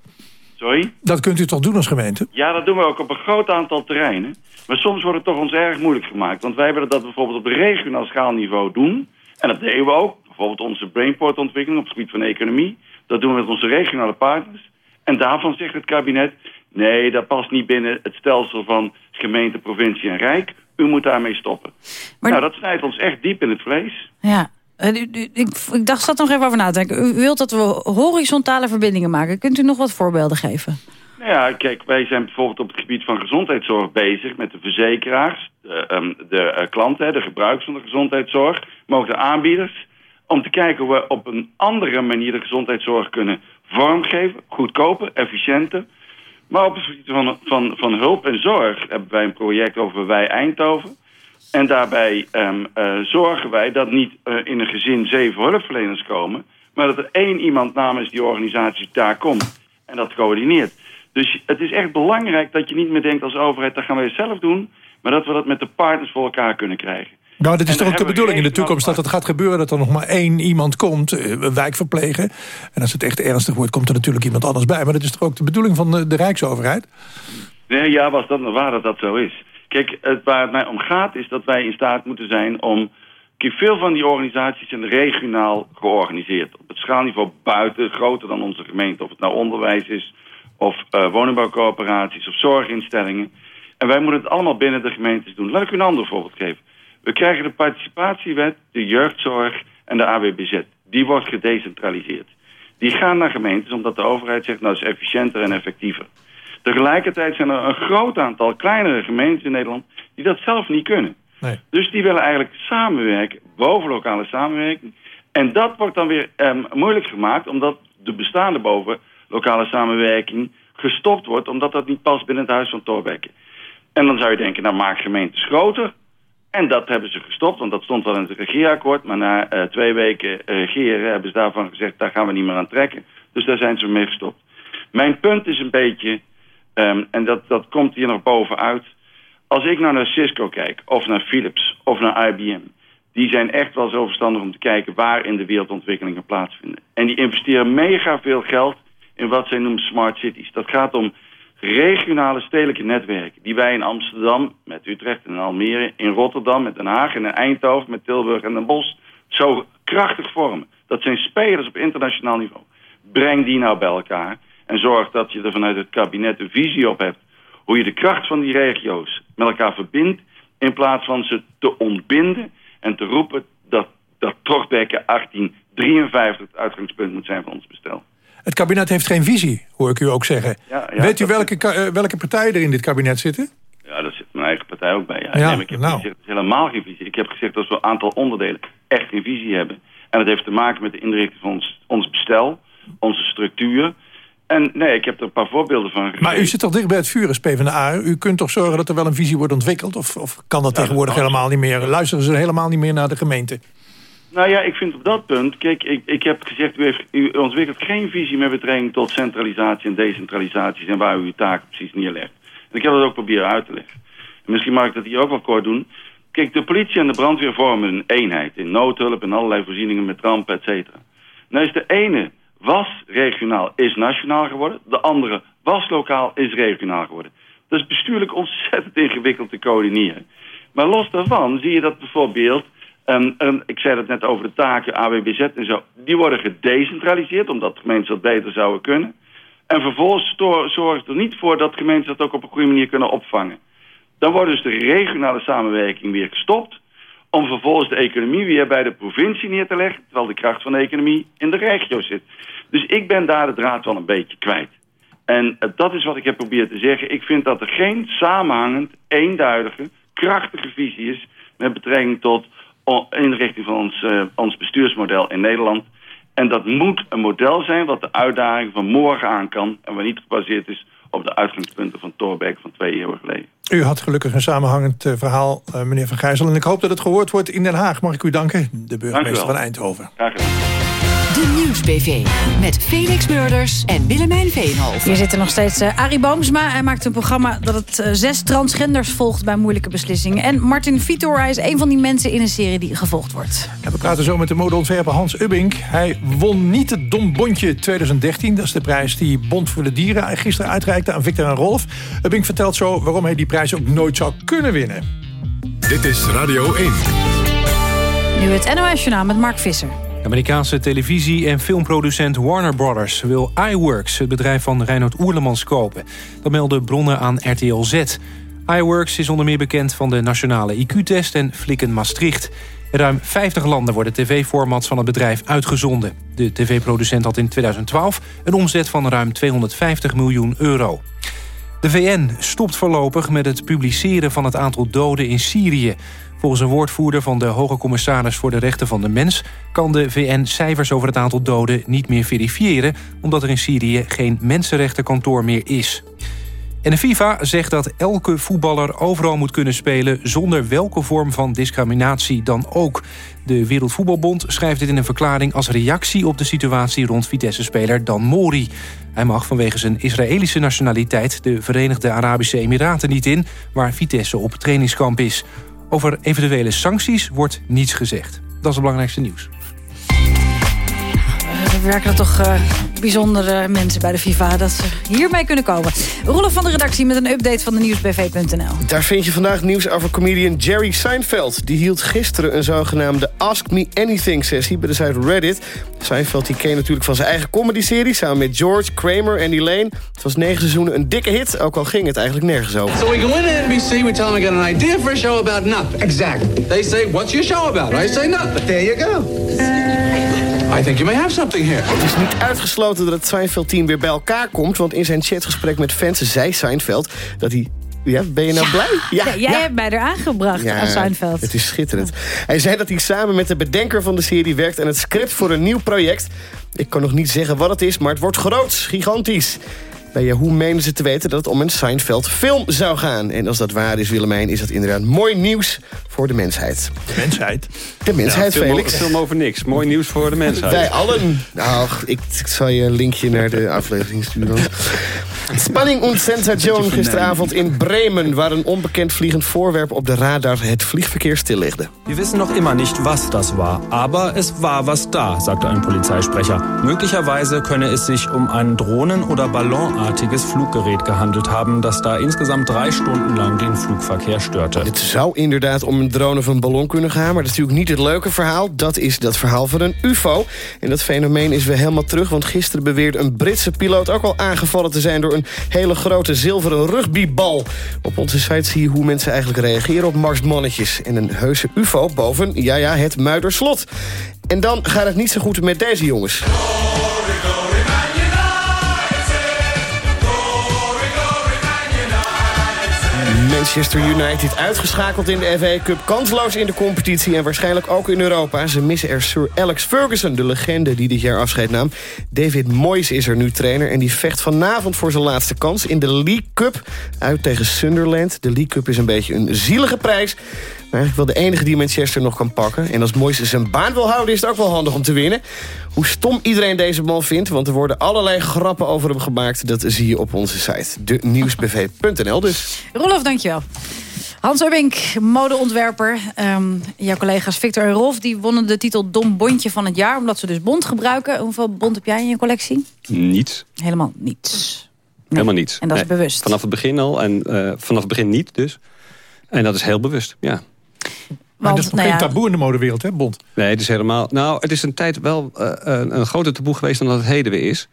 [SPEAKER 22] Sorry?
[SPEAKER 3] Dat kunt u toch doen als gemeente?
[SPEAKER 22] Ja, dat doen we ook op een groot aantal terreinen. Maar soms wordt het toch ons erg moeilijk gemaakt. Want wij willen dat bijvoorbeeld op regionaal schaalniveau doen. En dat deden we ook. Bijvoorbeeld onze Brainport-ontwikkeling op het gebied van economie. Dat doen we met onze regionale partners. En daarvan zegt het kabinet... nee, dat past niet binnen het stelsel van gemeente, provincie en rijk. U moet daarmee stoppen. Nou, dat snijdt ons echt diep in het vlees.
[SPEAKER 2] Ja. Eh, Ik, ik dacht, zat nog even over na te denken. U wilt dat we horizontale verbindingen maken. Kunt u nog wat voorbeelden geven?
[SPEAKER 22] Nou ja, kijk, wij zijn bijvoorbeeld op het gebied van gezondheidszorg bezig met de verzekeraars, de, ehm, de eh, klanten, de gebruikers van de gezondheidszorg, maar ook de aanbieders, om te kijken hoe we op een andere manier de gezondheidszorg kunnen vormgeven, goedkoper, efficiënter. Maar op het gebied van, van, van hulp en zorg hebben wij een project over Wij Eindhoven. En daarbij ehm, eh, zorgen wij dat niet eh, in een gezin zeven hulpverleners komen, maar dat er één iemand namens die organisatie daar komt en dat coördineert. Dus het is echt belangrijk dat je niet meer denkt als overheid, dat gaan wij zelf doen, maar dat we dat met de partners voor elkaar kunnen krijgen.
[SPEAKER 3] Nou, dat is
[SPEAKER 22] En
[SPEAKER 3] toch ook de bedoeling in de toekomst... dat het gaat gebeuren dat er nog maar één iemand komt, eh, een wijkverpleger. En als het echt ernstig wordt, komt er natuurlijk iemand anders bij. Maar dat is toch ook de bedoeling van de, de Rijksoverheid?
[SPEAKER 22] Nee, ja, was dat nou waar dat dat zo is. Kijk, het, waar het mij om gaat is dat wij in staat moeten zijn om... Kijk, veel van die organisaties zijn regionaal georganiseerd. Op het schaalniveau buiten, groter dan onze gemeente. Of het nou onderwijs is, of eh woningbouwcoöperaties, of zorginstellingen. En wij moeten het allemaal binnen de gemeentes doen. Laat ik u een ander voorbeeld geven. We krijgen de participatiewet, de jeugdzorg en de AWBZ. Die wordt gedecentraliseerd. Die gaan naar gemeentes omdat de overheid zegt... nou, is efficiënter en effectiever. Tegelijkertijd zijn er een groot aantal kleinere gemeentes in Nederland... die dat zelf niet kunnen.
[SPEAKER 3] Nee.
[SPEAKER 22] Dus die willen eigenlijk samenwerken, boven lokale samenwerking. En dat wordt dan weer ehm, moeilijk gemaakt... omdat de bestaande boven lokale samenwerking gestopt wordt... omdat dat niet past binnen het Huis van Thorbecke. En dan zou je denken, nou maak gemeentes groter... En dat hebben ze gestopt, want dat stond wel in het regeerakkoord. Maar na eh, twee weken eh, regeren hebben ze daarvan gezegd... daar gaan we niet meer aan trekken. Dus daar zijn ze mee gestopt. Mijn punt is een beetje, ehm, en dat, dat komt hier nog bovenuit... als ik nou naar Cisco kijk, of naar Philips, of naar IBM... die zijn echt wel zo verstandig om te kijken... waar in de wereld ontwikkelingen plaatsvinden. En die investeren mega veel geld in wat zij noemen smart cities. Dat gaat om regionale stedelijke netwerken... die wij in Amsterdam, met Utrecht en Almere... in Rotterdam, met Den Haag en in Eindhoven... met Tilburg en Den Bosch zo krachtig vormen. Dat zijn spelers op internationaal niveau. Breng die nou bij elkaar en zorg dat je er vanuit het kabinet een visie op hebt... hoe je de kracht van die regio's met elkaar verbindt... in plaats van ze te ontbinden en te roepen... dat, dat Torbekke 1853 het uitgangspunt moet zijn van ons bestel.
[SPEAKER 3] Het kabinet heeft geen visie, hoor ik u ook zeggen.
[SPEAKER 22] Ja, ja,
[SPEAKER 3] Weet u welke, eh, welke partijen er in dit kabinet zitten?
[SPEAKER 22] Ja, daar zit mijn eigen partij ook bij. Ja.
[SPEAKER 3] Ja,
[SPEAKER 22] Nee, maar ik heb
[SPEAKER 3] nou.
[SPEAKER 22] gezegd, helemaal geen visie. Ik heb gezegd dat we een aantal onderdelen echt geen visie hebben. En dat heeft te maken met de inrichting van ons, ons bestel, onze structuur. En nee, ik heb er een paar voorbeelden van gegeven.
[SPEAKER 3] Maar u zit toch dicht bij het vuur als PvdA. U kunt toch zorgen dat er wel een visie wordt ontwikkeld? Of, of kan dat tegenwoordig helemaal niet meer? Luisteren ze helemaal niet meer naar de gemeente?
[SPEAKER 22] Nou ja, ik vind op dat punt... Kijk, ik, ik heb gezegd, u, heeft, u ontwikkelt geen visie met betrekking tot centralisatie en decentralisatie... en waar u uw taken precies neerlegt. En ik heb dat ook proberen uit te leggen. En misschien mag ik dat hier ook wel kort doen. Kijk, de politie en de brandweer vormen een eenheid... in noodhulp en allerlei voorzieningen met rampen, et cetera. Nou is de ene was regionaal, is nationaal geworden. De andere was lokaal, is regionaal geworden. Dat is bestuurlijk ontzettend ingewikkeld te coördineren. Maar los daarvan zie je dat bijvoorbeeld... En, en ik zei het net over de taken, AWBZ en zo. Die worden gedecentraliseerd, omdat gemeenten dat beter zouden kunnen. En vervolgens zorgt er niet voor dat gemeenten dat ook op een goede manier kunnen opvangen. Dan wordt dus de regionale samenwerking weer gestopt... om vervolgens de economie weer bij de provincie neer te leggen... terwijl de kracht van de economie in de regio zit. Dus ik ben daar de draad wel een beetje kwijt. En eh, dat is wat ik heb proberen te zeggen. Ik vind dat er geen samenhangend, eenduidige, krachtige visie is... met betrekking tot o- inrichting van ons, eh, ons bestuursmodel in Nederland. En dat moet een model zijn wat de uitdaging van morgen aan kan... en wat niet gebaseerd is op de uitgangspunten van Thorbecke van twee eeuwen geleden.
[SPEAKER 3] U had gelukkig een samenhangend eh, verhaal, eh, meneer Van Gijzel. En ik hoop dat het gehoord wordt in Den Haag. Mag ik u danken, de
[SPEAKER 22] Dank u
[SPEAKER 3] burgemeester
[SPEAKER 22] wel.
[SPEAKER 3] van Eindhoven.
[SPEAKER 22] Graag gedaan.
[SPEAKER 11] De Nieuws-PV. Met Felix Murders en Willemijn Veenhoven.
[SPEAKER 2] Hier zit er nog steeds uh, Arie Boomsma. Hij maakt een programma dat het uh, zes transgenders volgt bij moeilijke beslissingen. En Martin Vitor, hij is een van die mensen in een serie die gevolgd wordt.
[SPEAKER 3] Ja, we praten zo met de modeontwerper Hans Ubbink. Hij won niet het Dom Bondje 2013. Dat is de prijs die Bond voor de Dieren gisteren uitreikte aan Victor en Rolf. Ubbink vertelt zo waarom hij die prijs ook nooit zou kunnen winnen.
[SPEAKER 1] Dit is Radio 1.
[SPEAKER 2] Nu het NOS-journaal met Mark Visser.
[SPEAKER 23] Amerikaanse televisie- en filmproducent Warner Brothers wil iWorks, het bedrijf van Reinhard Oerlemans, kopen. Dat melden bronnen aan RTL Z. iWorks is onder meer bekend van de nationale IQ-test en Flikken Maastricht. In ruim 50 landen worden tv-formats van het bedrijf uitgezonden. De tv-producent had in 2012 een omzet van ruim 250 miljoen euro. De VN stopt voorlopig met het publiceren van het aantal doden in Syrië. Volgens een woordvoerder van de Hoge Commissaris voor de Rechten van de Mens... kan de VN cijfers over het aantal doden niet meer verifiëren... omdat er in Syrië geen mensenrechtenkantoor meer is. En de FIFA zegt dat elke voetballer overal moet kunnen spelen... zonder welke vorm van discriminatie dan ook. De Wereldvoetbalbond schrijft dit in een verklaring... als reactie op de situatie rond Vitesse-speler Dan Mori. Hij mag vanwege zijn Israëlische nationaliteit... de Verenigde Arabische Emiraten niet in... waar Vitesse op trainingskamp is. Over eventuele sancties wordt niets gezegd. Dat is het belangrijkste nieuws.
[SPEAKER 2] Er werken er toch uh, bijzondere mensen bij de FIFA... dat ze hiermee kunnen komen. Rolf van de redactie met een update van de nieuwsbv.nl.
[SPEAKER 24] Daar vind je vandaag nieuws over comedian Jerry Seinfeld. Die hield gisteren een zogenaamde Ask Me Anything-sessie... bij de site Reddit. Seinfeld die ken natuurlijk van zijn eigen comedy-serie... samen met George, Kramer en Elaine. Het was negen seizoenen een dikke hit, ook al ging het eigenlijk nergens over.
[SPEAKER 25] So we go into NBC, we tell them we got an idea for a show about nothing. Exactly. They say, what's your show about? I say nothing. There you go. I think you may have something here.
[SPEAKER 24] Het is niet uitgesloten dat het Seinfeld-team weer bij elkaar komt... want in zijn chatgesprek met fans zei Seinfeld dat hij ja, ben je nou
[SPEAKER 2] Ja.
[SPEAKER 24] blij?
[SPEAKER 2] Ja, jij hebt mij eraan gebracht aan Seinfeld.
[SPEAKER 24] Het is schitterend. Hij zei dat hij samen met de bedenker van de serie werkt... aan het script voor een nieuw project. Ik kan nog niet zeggen wat het is, maar het wordt groots, gigantisch. Bij Yahoo menen ze te weten dat het om een Seinfeld film zou gaan. En als dat waar is, Willemijn, is dat inderdaad mooi nieuws voor de mensheid.
[SPEAKER 3] De mensheid?
[SPEAKER 24] De mensheid,
[SPEAKER 17] Ja, film,
[SPEAKER 24] Felix.
[SPEAKER 17] film over niks. Mooi nieuws voor de mensheid.
[SPEAKER 24] Wij allen. Nou, ik, ik zal je een linkje naar de aflevering sturen. Spanning und Sensation gisteravond in Bremen... waar een onbekend vliegend voorwerp op de radar het vliegverkeer stillegde.
[SPEAKER 26] Wir wissen noch immer nicht, was das war. Aber es war was da, sagte ein Polizeisprecher. Möglicherweise könne es sich um ein drohnen- oder ballonartiges Fluggerät gehandelt haben, das da insgesamt drei Stunden lang den Flugverkehr störte.
[SPEAKER 24] Het zou inderdaad om een drone of een ballon kunnen gaan... maar dat is natuurlijk niet het leuke verhaal. Dat is dat verhaal van een ufo. En dat fenomeen is weer helemaal terug... want gisteren beweerde een Britse piloot ook al aangevallen te zijn... door een hele grote zilveren rugbybal. Op onze site zie je hoe mensen eigenlijk reageren op marsmannetjes... en een heuse ufo boven, ja ja, het Muiderslot. En dan gaat het niet zo goed met deze jongens. Manchester United uitgeschakeld in de FA Cup. Kansloos in de competitie en waarschijnlijk ook in Europa. Ze missen er Sir Alex Ferguson, de legende die dit jaar afscheid nam. David Moyes is er nu trainer en die vecht vanavond voor zijn laatste kans... in de League Cup uit tegen Sunderland. De League Cup is een beetje een zielige prijs... eigenlijk wel de enige die Manchester nog kan pakken. En als Moyes zijn baan wil houden is het ook wel handig om te winnen. Hoe stom iedereen deze man vindt, want er worden allerlei grappen over hem gemaakt... dat zie je op onze site, de nieuwsbv.nl dus.
[SPEAKER 2] Rolf, dankjewel. Hans Urbink, modeontwerper. Ehm, jouw collega's Victor en Rolf die wonnen de titel Dom Bondje van het jaar... omdat ze dus bond gebruiken. Hoeveel bond heb jij in je collectie?
[SPEAKER 17] Niets.
[SPEAKER 2] Helemaal niets.
[SPEAKER 17] Helemaal niets.
[SPEAKER 2] En dat is bewust.
[SPEAKER 17] Vanaf het begin al. En eh, vanaf het begin niet dus. En dat is heel bewust, ja.
[SPEAKER 3] Maar dat is nog
[SPEAKER 2] nou
[SPEAKER 3] geen
[SPEAKER 2] ja,
[SPEAKER 3] taboe in de modewereld, hè, Bond?
[SPEAKER 17] Nee, het is helemaal... Nou, het is een tijd wel eh, een, een groter taboe geweest dan dat het heden weer is.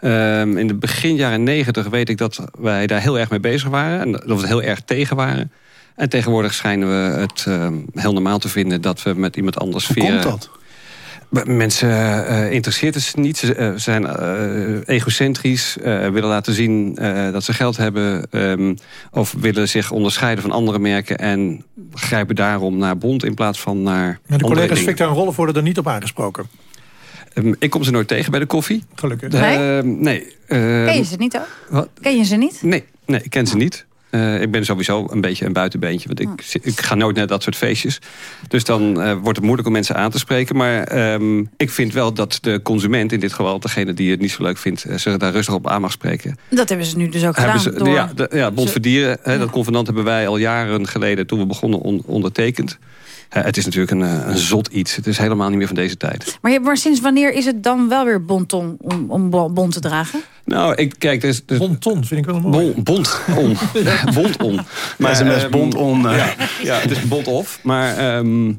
[SPEAKER 17] Ehm, in de begin jaren negentig weet ik dat wij daar heel erg mee bezig waren. En dat we het heel erg tegen waren. En tegenwoordig schijnen we het ehm, heel normaal te vinden... dat we met iemand anders
[SPEAKER 3] Hoe
[SPEAKER 17] veren...
[SPEAKER 3] komt dat?
[SPEAKER 17] Maar Mensen eh, interesseert het ze niet. Ze eh, zijn eh, egocentrisch, eh, willen laten zien eh, dat ze geld hebben... ehm, of willen zich onderscheiden van andere merken... en grijpen daarom naar Bond in plaats van naar
[SPEAKER 3] Maar de collega's. Victor en Rolf worden er niet op aangesproken.
[SPEAKER 17] Ehm, ik kom ze nooit tegen bij de koffie.
[SPEAKER 3] Gelukkig.
[SPEAKER 2] Nee?
[SPEAKER 17] ehm, nee.
[SPEAKER 2] Ken je ze niet ook?
[SPEAKER 17] wat?
[SPEAKER 2] Ken je ze niet?
[SPEAKER 17] Nee, nee, ik ken ze niet. Eh, ik ben sowieso een beetje een buitenbeentje. Want ik, zit- ik ga nooit naar dat soort feestjes. Dus dan eh, wordt het moeilijk om mensen aan te spreken. Maar ehm, ik vind wel dat de consument, in dit geval degene die het niet zo leuk vindt... eh, zich daar rustig op aan mag spreken.
[SPEAKER 2] Dat hebben ze nu dus ook gedaan.
[SPEAKER 17] Ze,
[SPEAKER 2] door...
[SPEAKER 17] ja, de, ja, Bond voor Dieren, dat convenant hebben wij al jaren geleden... toen we begonnen on- ondertekend. Eh, het is natuurlijk een, eh, een zot iets. Het is helemaal niet meer van deze tijd.
[SPEAKER 2] maar, maar sinds wanneer is het dan wel weer bonton om, om bont te dragen?
[SPEAKER 17] Nou, ik kijk... Dus, dus,
[SPEAKER 3] Bonton vind ik wel een mooi.
[SPEAKER 17] Bon, bond on. bond on.
[SPEAKER 15] SMS
[SPEAKER 17] ehm,
[SPEAKER 15] bond on, eh.
[SPEAKER 17] Ja, ja, het is bond off. Maar ehm,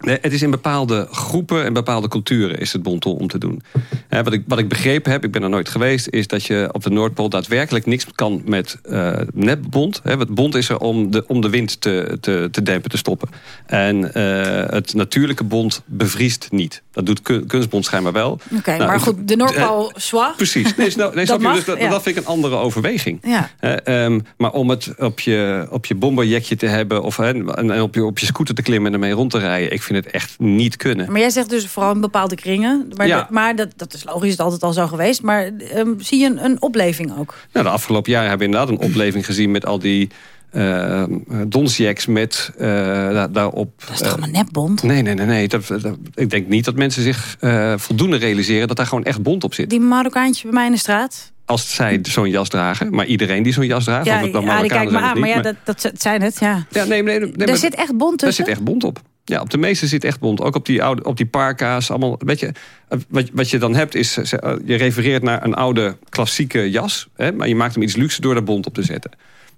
[SPEAKER 17] nee, het is in bepaalde groepen en bepaalde culturen is het bond on om te doen. Wat, ik, wat ik begrepen heb, ik ben er nooit geweest... is dat je op de Noordpool daadwerkelijk niks kan met eh nepbond. Hè, want bond is er om de, om de wind te, te, te dempen, te stoppen. En eh, het natuurlijke bond bevriest niet. Dat doet kun- kunstbond schijnbaar wel.
[SPEAKER 2] Oké,
[SPEAKER 17] Nou,
[SPEAKER 2] maar goed, de Noordpool, zwaar.
[SPEAKER 17] Precies. Nee, nee,
[SPEAKER 2] Dat
[SPEAKER 17] je?
[SPEAKER 2] mag,
[SPEAKER 17] Dus dat,
[SPEAKER 2] ja.
[SPEAKER 17] dat vind ik een andere overweging.
[SPEAKER 2] Ja.
[SPEAKER 17] Ehm, maar om het op je, op je bomberjekje te hebben... of en, en op, je, op je scooter te klimmen en ermee rond te rijden... ik vind het echt niet kunnen.
[SPEAKER 2] Maar jij zegt dus vooral in bepaalde kringen. Maar,
[SPEAKER 17] Ja.
[SPEAKER 2] maar dat, dat is logisch, het is altijd al zo geweest. Maar ehm, zie je een, een opleving ook?
[SPEAKER 17] Nou, de afgelopen jaren hebben we inderdaad een opleving gezien... met al die uh, donsjacks met uh, daar, daarop...
[SPEAKER 2] Dat is toch allemaal nepbond?
[SPEAKER 17] Nee, nee, nee. nee. Dat, dat- ik denk niet dat mensen zich uh, voldoende realiseren... dat daar gewoon echt bond op zit.
[SPEAKER 2] Die Marokkaantje bij mij in de straat.
[SPEAKER 17] Als zij zo'n jas dragen. Maar iedereen die zo'n jas draagt.
[SPEAKER 2] Ja,
[SPEAKER 17] dan
[SPEAKER 2] ja die
[SPEAKER 17] Marokkanen
[SPEAKER 2] kijkt me
[SPEAKER 17] zijn of
[SPEAKER 2] aan. Maar ja, dat, dat zijn het, ja.
[SPEAKER 17] Ja, nee, nee, nee,
[SPEAKER 2] Daar
[SPEAKER 17] maar-
[SPEAKER 2] zit echt bond
[SPEAKER 17] Daar
[SPEAKER 2] tussen?
[SPEAKER 17] zit echt bond op. Ja, op de meeste zit echt bond. Ook op die, oude, op die parka's. Allemaal, weet je, eh, wat, wat je dan hebt is... eh, Je refereert naar een oude klassieke jas. Hè, maar je maakt hem iets luxe door daar bond op te zetten.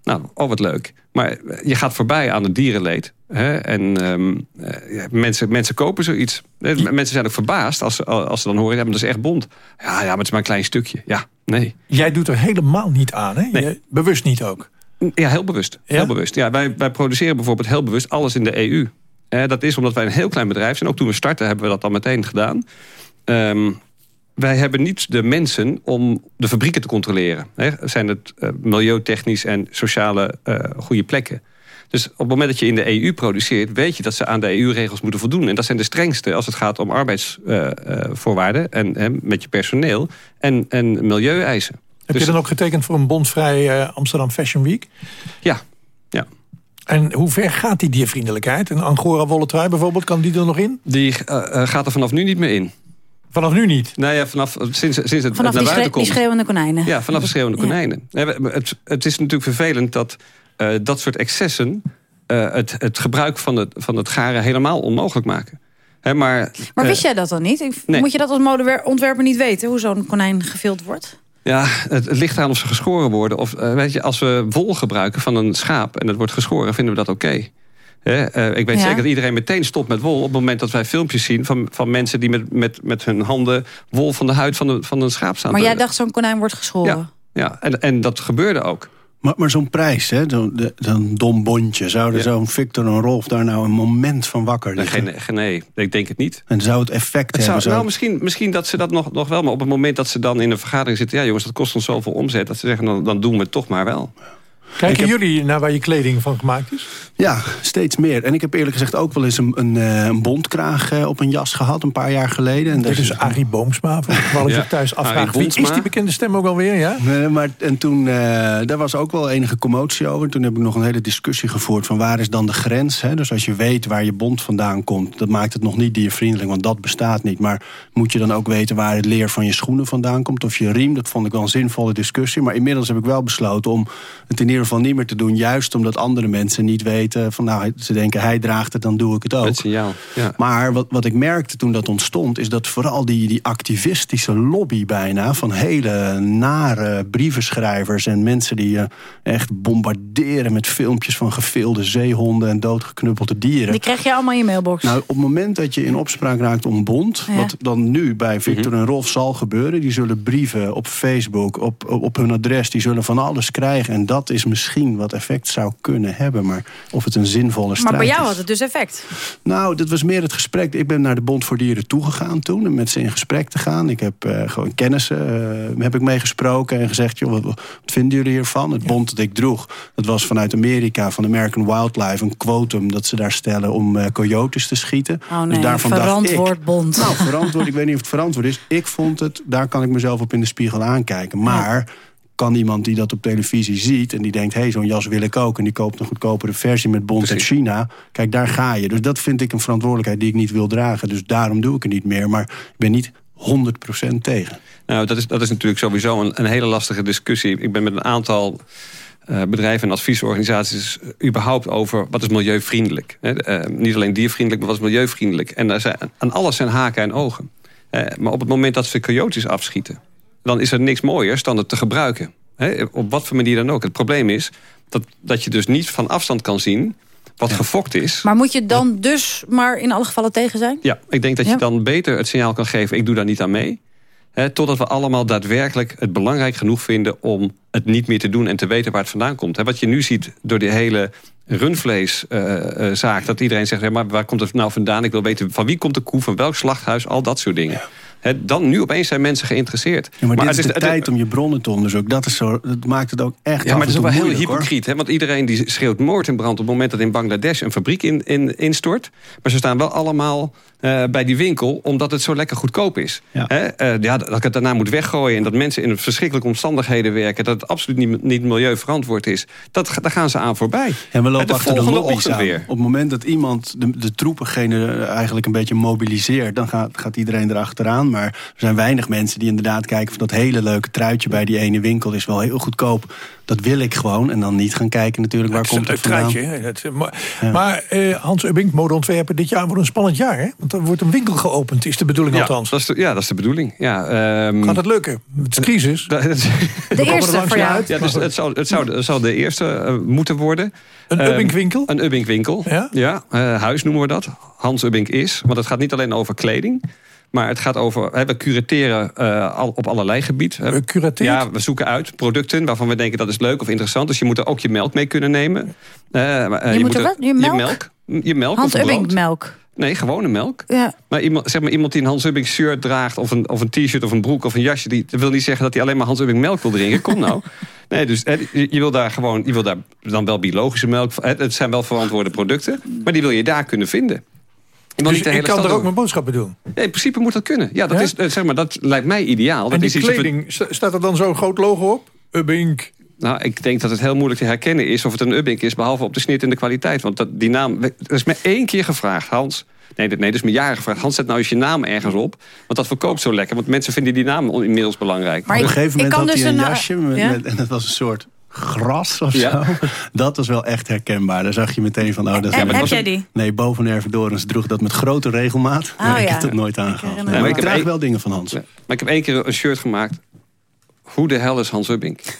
[SPEAKER 17] Nou, oh wat leuk. Maar je gaat voorbij aan het dierenleed. Hè, en ehm, eh, ja, mensen, mensen kopen zoiets. Mensen zijn ook verbaasd als, ze- als ze dan horen... Ja, maar dat is echt bond. Ja, ja, maar het is maar een klein stukje. Ja, nee.
[SPEAKER 3] Jij doet er helemaal niet aan, hè? Je- bewust niet ook.
[SPEAKER 17] Ja, heel bewust. Heel bewust. Ja, wij, wij produceren bijvoorbeeld heel bewust alles in de EU. Eh, dat is omdat wij een heel klein bedrijf zijn. Ook toen we starten hebben we dat al meteen gedaan. Ehm, wij hebben niet de mensen om de fabrieken te controleren. Hè. Zijn het eh, milieutechnisch en sociale eh, goede plekken. Dus op het moment dat je in de EU produceert... weet je dat ze aan de EU-regels moeten voldoen. En dat zijn de strengste als het gaat om arbeidsvoorwaarden... en hè, met je personeel en, en milieueisen.
[SPEAKER 3] Heb
[SPEAKER 17] Dus-
[SPEAKER 3] je dan ook getekend voor een bondvrij Amsterdam Fashion Week?
[SPEAKER 17] Ja, ja.
[SPEAKER 3] En hoe ver gaat die diervriendelijkheid? Een Angora wollen trui bijvoorbeeld, kan die er nog in?
[SPEAKER 17] Die eh, eh, gaat er vanaf nu niet meer in.
[SPEAKER 3] Vanaf nu niet?
[SPEAKER 17] Nou ja, vanaf, sinds, sinds het
[SPEAKER 2] Vanaf
[SPEAKER 17] naar
[SPEAKER 2] die,
[SPEAKER 17] buiten
[SPEAKER 2] die
[SPEAKER 17] komt.
[SPEAKER 2] schreeuwende konijnen.
[SPEAKER 17] Ja, vanaf de schreeuwende
[SPEAKER 2] Ja.
[SPEAKER 17] konijnen. Het, het is natuurlijk vervelend dat eh, dat soort excessen... eh, het, het gebruik van het, van het garen helemaal onmogelijk maken. Hè, maar
[SPEAKER 2] Maar
[SPEAKER 17] eh,
[SPEAKER 2] wist jij dat dan niet? Ik-
[SPEAKER 17] nee.
[SPEAKER 2] Moet je dat als modeontwerper niet weten? Hoe zo'n konijn gevild wordt?
[SPEAKER 17] Ja, het, het ligt eraan of ze geschoren worden. Of, eh, weet je, als we wol gebruiken van een schaap en het wordt geschoren, vinden we dat oké. Hè, eh, ik weet
[SPEAKER 2] Ja.
[SPEAKER 17] zeker dat iedereen meteen stopt met wol... op het moment dat wij filmpjes zien van, van mensen... die met, met, met hun handen wol van de huid van, de, van een schaap staan.
[SPEAKER 2] Maar jij dacht zo'n konijn wordt geschoren?
[SPEAKER 17] Ja, en, en dat gebeurde ook.
[SPEAKER 15] Maar, maar zo'n prijs, hè, zo'n zo'n dom bondje... zouden zo'n Victor en Rolf daar nou een moment van wakker
[SPEAKER 17] Nee,
[SPEAKER 15] liggen?
[SPEAKER 17] geen- nee, ik denk het niet.
[SPEAKER 15] En zou het effect
[SPEAKER 17] Het zou,
[SPEAKER 15] hebben?
[SPEAKER 17] nou, misschien, misschien dat ze dat nog, nog wel, maar op het moment dat ze dan in een vergadering zitten... ja jongens, dat kost ons zoveel omzet, dat ze zeggen, dan, dan doen we het toch maar wel.
[SPEAKER 3] Kijken
[SPEAKER 15] Ik heb-
[SPEAKER 3] jullie naar waar je kleding van gemaakt is?
[SPEAKER 15] Ja, steeds meer. En ik heb eerlijk gezegd ook wel eens een, een, eh, een bondkraag eh, op een jas gehad... een paar jaar geleden. En
[SPEAKER 3] Dit is Arie Boomsma, voor ik
[SPEAKER 15] Ja,
[SPEAKER 3] zich thuis afvraag. Wie is die bekende stem ook alweer, ja?
[SPEAKER 15] Nee, maar, en toen, eh, daar was ook wel enige commotie over. Toen heb ik nog een hele discussie gevoerd van waar is dan de grens. Hè? Dus als je weet waar je bond vandaan komt, dat maakt het nog niet diervriendelijk, want dat bestaat niet. Maar moet je dan ook weten waar het leer van je schoenen vandaan komt of je riem? Dat vond ik wel een zinvolle discussie. Maar inmiddels heb ik wel besloten om het in geval niet meer te doen. Juist omdat andere mensen niet weten van nou, ze denken hij draagt het, dan doe ik het ook.
[SPEAKER 17] Het signaal, ja.
[SPEAKER 15] Maar wat, wat ik merkte toen dat ontstond... is dat vooral die, die activistische lobby bijna... van hele nare brievenschrijvers en mensen die je echt bombarderen... met filmpjes van geveelde zeehonden en doodgeknuppelde dieren.
[SPEAKER 2] Die krijg je allemaal in je mailbox.
[SPEAKER 15] Nou, op het moment dat je in opspraak raakt om bond...
[SPEAKER 2] Ja.
[SPEAKER 15] wat dan nu bij Victor en Rolf zal gebeuren... die zullen brieven op Facebook, op, op, op hun adres... die zullen van alles krijgen. En dat is misschien wat effect zou kunnen hebben. Maar of het een zinvolle strijd
[SPEAKER 2] maar bij jou
[SPEAKER 15] is...
[SPEAKER 2] had het dus effect.
[SPEAKER 15] Nou, dit was meer het gesprek. Ik ben naar de Bond voor Dieren toegegaan toen. Om met ze in gesprek te gaan. Ik heb eh, gewoon kennissen eh, heb ik meegesproken. En gezegd, joh, wat, wat vinden jullie hiervan? Het bond dat ik droeg. Dat was vanuit Amerika, van American Wildlife. Een quotum dat ze daar stellen om eh, coyotes te schieten.
[SPEAKER 2] Oh
[SPEAKER 15] Dus
[SPEAKER 2] nee,
[SPEAKER 15] daarvan dacht ik-
[SPEAKER 2] verantwoord bond.
[SPEAKER 15] Nou, verantwoord. Ik weet niet of het verantwoord is. Ik vond het, daar kan ik mezelf op in de spiegel aankijken. Maar kan iemand die dat op televisie ziet... en die denkt, hé, hey, zo'n jas wil ik ook... en die koopt een goedkopere versie met bont uit China... kijk, daar ga je. Dus dat vind ik een verantwoordelijkheid die ik niet wil dragen. Dus daarom doe ik het niet meer. Maar ik ben niet 100% tegen.
[SPEAKER 17] Nou, dat is, dat is natuurlijk sowieso een, een hele lastige discussie. Ik ben met een aantal uh, bedrijven en adviesorganisaties uh, überhaupt over wat is milieuvriendelijk. Uh, niet alleen diervriendelijk, maar wat is milieuvriendelijk. En daar zijn, aan alles zijn haken en ogen. maar op het moment dat ze coyotes afschieten... dan is er niks mooiers dan het te gebruiken. op wat voor manier dan ook. Het probleem is dat, dat je dus niet van afstand kan zien wat gefokt is.
[SPEAKER 2] Maar moet je dan dus maar in alle gevallen tegen zijn?
[SPEAKER 17] Ja, ik denk dat je dan beter het signaal kan geven... ik doe daar niet aan mee. Hè, totdat we allemaal daadwerkelijk het belangrijk genoeg vinden... om het niet meer te doen en te weten waar het vandaan komt. Hè, wat je nu ziet door die hele rundvleeszaak... Uh, dat iedereen zegt, maar waar komt het nou vandaan? Ik wil weten van wie komt de koe, van welk slachthuis, al dat soort dingen. He, dan nu opeens zijn mensen geïnteresseerd.
[SPEAKER 15] Ja, maar, maar dit is de het, tijd om je bronnen te onderzoeken. Dat, is zo, dat maakt het ook echt
[SPEAKER 17] Ja, maar het is wel heel hypocriet. Hè? Want iedereen die schreeuwt moord en brand... op het moment dat in Bangladesh een fabriek in, in, instort. Maar ze staan wel allemaal uh, bij die winkel... omdat het zo lekker goedkoop is. Ja. Uh, ja, dat ik het daarna moet weggooien... en dat mensen in verschrikkelijke omstandigheden werken... dat het absoluut niet, niet milieuverantwoord is. Dat, daar gaan ze aan voorbij.
[SPEAKER 15] En we lopen achter de aan. Weer. Op het moment dat iemand de, de troepengene eigenlijk een beetje mobiliseert... dan gaat, gaat iedereen erachteraan. Maar er zijn weinig mensen die inderdaad kijken... van dat hele leuke truitje bij die ene winkel is wel heel goedkoop. Dat wil ik gewoon. En dan niet gaan kijken natuurlijk waar komt het vandaan.
[SPEAKER 3] Truitje, het, maar ja. maar eh, Hans Ubbink, modeontwerper, dit jaar wordt een spannend jaar. Hè? Want er wordt een winkel geopend, is de bedoeling
[SPEAKER 17] ja,
[SPEAKER 3] althans.
[SPEAKER 17] Dat is de, ja, dat is de bedoeling. Ja, um,
[SPEAKER 3] Gaat het lukken? Het is crisis.
[SPEAKER 2] De eerste voor jou.
[SPEAKER 17] Ja, dus het, zou, het, zou, het zou de eerste uh, moeten worden.
[SPEAKER 3] Een um, Ubbinkwinkel?
[SPEAKER 17] Een Ubbinkwinkel, ja. ja uh, huis noemen we dat. Hans Ubbink is. Want het gaat niet alleen over kleding. Maar het gaat over, hè, we curateren uh, al, op allerlei gebieden.
[SPEAKER 3] We curateren?
[SPEAKER 17] Ja, we zoeken uit producten waarvan we denken dat is leuk of interessant. Dus je moet er ook je melk mee kunnen nemen.
[SPEAKER 2] Uh, je, je, moet er wat? Je melk?
[SPEAKER 17] Je melk, je melk
[SPEAKER 2] Hans Ubbing melk?
[SPEAKER 17] Nee, gewone melk.
[SPEAKER 2] Ja.
[SPEAKER 17] Maar iemand, zeg maar, iemand die een Hans Ubbing shirt draagt... of een, of een t-shirt of een broek of een jasje... Die, dat wil niet zeggen dat hij alleen maar Hans Ubbing melk wil drinken. Kom nou. Nee, dus hè, je wil daar gewoon... Je wil daar dan wel biologische melk... Het zijn wel verantwoorde producten... maar die wil je daar kunnen vinden.
[SPEAKER 3] Ik, dus ik kan er ook mijn boodschappen doen?
[SPEAKER 17] Ja, in principe moet dat kunnen. Ja, dat,
[SPEAKER 3] Ja?
[SPEAKER 17] Is, zeg maar, dat lijkt mij ideaal.
[SPEAKER 3] En
[SPEAKER 17] dat
[SPEAKER 3] die
[SPEAKER 17] is
[SPEAKER 3] kleding, sta- staat er dan zo'n groot logo op? Ubbink.
[SPEAKER 17] Nou, ik denk dat het heel moeilijk te herkennen is of het een Ubbink is... behalve op de snit en de kwaliteit. Want dat, die naam... Er is me één keer gevraagd, Hans... Nee, dat, nee, dat is me jaren gevraagd. Hans, zet nou eens je naam ergens op. Want dat verkoopt zo lekker. Want mensen vinden die naam inmiddels belangrijk.
[SPEAKER 15] op een gegeven moment had
[SPEAKER 2] dus
[SPEAKER 15] hij een
[SPEAKER 2] een-
[SPEAKER 15] jasje met,
[SPEAKER 2] Ja?
[SPEAKER 15] met- en dat was een soort gras of
[SPEAKER 17] Ja.
[SPEAKER 15] zo. Dat was wel echt herkenbaar. Daar zag je meteen van... Oh, dat
[SPEAKER 2] En
[SPEAKER 15] ja,
[SPEAKER 2] heb jij die?
[SPEAKER 15] Nee, boven Ervedorens droeg dat met grote regelmaat.
[SPEAKER 2] Oh,
[SPEAKER 15] maar ik
[SPEAKER 2] ja.
[SPEAKER 15] heb het nooit aangehad.
[SPEAKER 2] herinner
[SPEAKER 15] Nee,
[SPEAKER 2] me
[SPEAKER 15] maar
[SPEAKER 17] wel.
[SPEAKER 15] ik krijg
[SPEAKER 17] Ik-
[SPEAKER 15] wel dingen van Hans.
[SPEAKER 17] Maar ik heb één keer een shirt gemaakt. Hoe de hel is Hans Ubbink?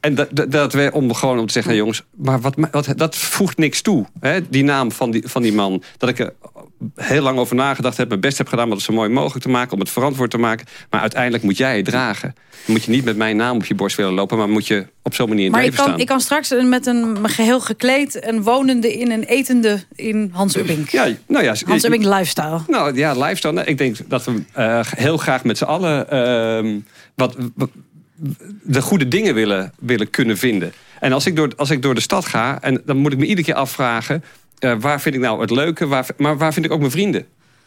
[SPEAKER 17] En dat, dat, dat we, om gewoon om te zeggen, nou, jongens, maar wat, wat, dat voegt niks toe. Hè? Die naam van die, van die man. Dat ik er heel lang over nagedacht heb, mijn best heb gedaan om het zo mooi mogelijk te maken, om het verantwoord te maken. Maar uiteindelijk moet jij het dragen. Dan moet je niet met mijn naam op je borst willen lopen, maar moet je op zo'n manier in
[SPEAKER 2] Maar ik kan,
[SPEAKER 17] staan.
[SPEAKER 2] ik kan straks een- met een geheel gekleed... en wonende in een etende in Hans Ubbink.
[SPEAKER 17] Ja, nou ja,
[SPEAKER 2] Hans Ubbink lifestyle.
[SPEAKER 17] Nou ja, lifestyle. nou, Ik denk dat we eh, heel graag met z'n allen ehm, wat, wat- de goede dingen willen, willen kunnen vinden. En als ik, door, als ik door de stad ga, en dan moet ik me iedere keer afvragen... eh, waar vind ik nou het leuke, waar, maar waar vind ik ook mijn vrienden?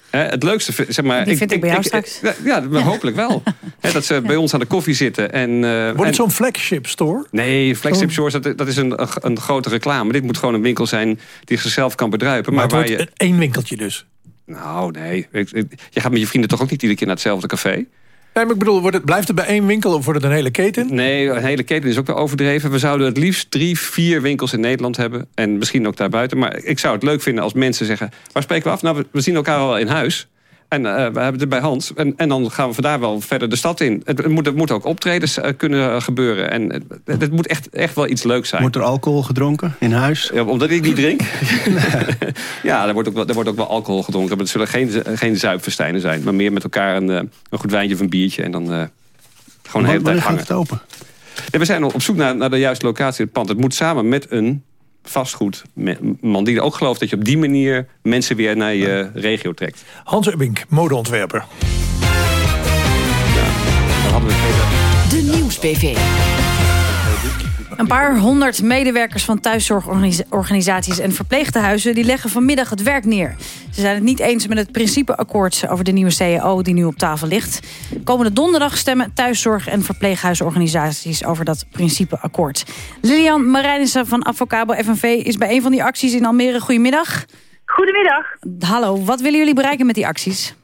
[SPEAKER 17] Hè, het leukste, vind- zeg maar...
[SPEAKER 2] Die vind ik bij jou straks.
[SPEAKER 17] Ja, hopelijk wel. Hè, dat ze bij ons aan de koffie zitten. En, eh,
[SPEAKER 3] Wordt
[SPEAKER 17] en-
[SPEAKER 3] het zo'n flagship store?
[SPEAKER 17] Nee, Flagship
[SPEAKER 3] Oh.
[SPEAKER 17] Shores, dat, dat is een, een, een grote reclame. Dit moet gewoon een winkel zijn die zichzelf kan bedruipen.
[SPEAKER 3] Maar
[SPEAKER 17] Maar,
[SPEAKER 3] het
[SPEAKER 17] waar
[SPEAKER 3] wordt
[SPEAKER 17] je...
[SPEAKER 3] één winkeltje dus.
[SPEAKER 17] Nou, nee. Ik- ik- Je gaat met je vrienden toch ook niet iedere keer naar hetzelfde café?
[SPEAKER 3] Nee, maar ik bedoel, wordt het, blijft het bij één winkel of wordt het een hele keten?
[SPEAKER 17] Nee, een hele keten is ook wel overdreven. We zouden het liefst drie, vier winkels in Nederland hebben. En misschien ook daarbuiten. Maar ik zou het leuk vinden als mensen zeggen... waar spreken we af? Nou, we- we zien elkaar wel in huis. En eh, we hebben het bij Hans. En, en dan gaan we vandaar wel verder de stad in. Het, moet, het moet ook optredens eh, kunnen gebeuren. En het, het moet echt, echt wel iets leuks zijn.
[SPEAKER 15] Wordt er alcohol gedronken in huis?
[SPEAKER 17] Ja, omdat ik niet drink? ja, er wordt, ook wel, er wordt ook wel alcohol gedronken. Maar het zullen geen, geen zuipverstijnen zijn. Maar meer met elkaar een, eh, een goed wijntje of een biertje. En dan eh, gewoon de hele tijd
[SPEAKER 15] Wanneer gaat
[SPEAKER 17] hangen.
[SPEAKER 15] het open?
[SPEAKER 17] We zijn op zoek naar, naar de juiste locatie in het pand. Het moet samen met een vastgoedman die ook gelooft dat je op die manier mensen weer naar je regio trekt.
[SPEAKER 3] Hans Ubbink, modeontwerper.
[SPEAKER 17] Dan hadden we.
[SPEAKER 11] De Nieuws-PV.
[SPEAKER 2] Een paar honderd medewerkers van thuiszorgorganisaties en verpleegtehuizen... die leggen vanmiddag het werk neer. Ze zijn het niet eens met het principeakkoord over de nieuwe CAO die nu op tafel ligt. Komende donderdag stemmen thuiszorg- en verpleeghuisorganisaties over dat principeakkoord. Lilian Marijnissen van Avocabo FNV is bij een van die acties in Almere. Goedemiddag.
[SPEAKER 27] Goedemiddag.
[SPEAKER 2] Hallo, wat willen jullie bereiken met die acties?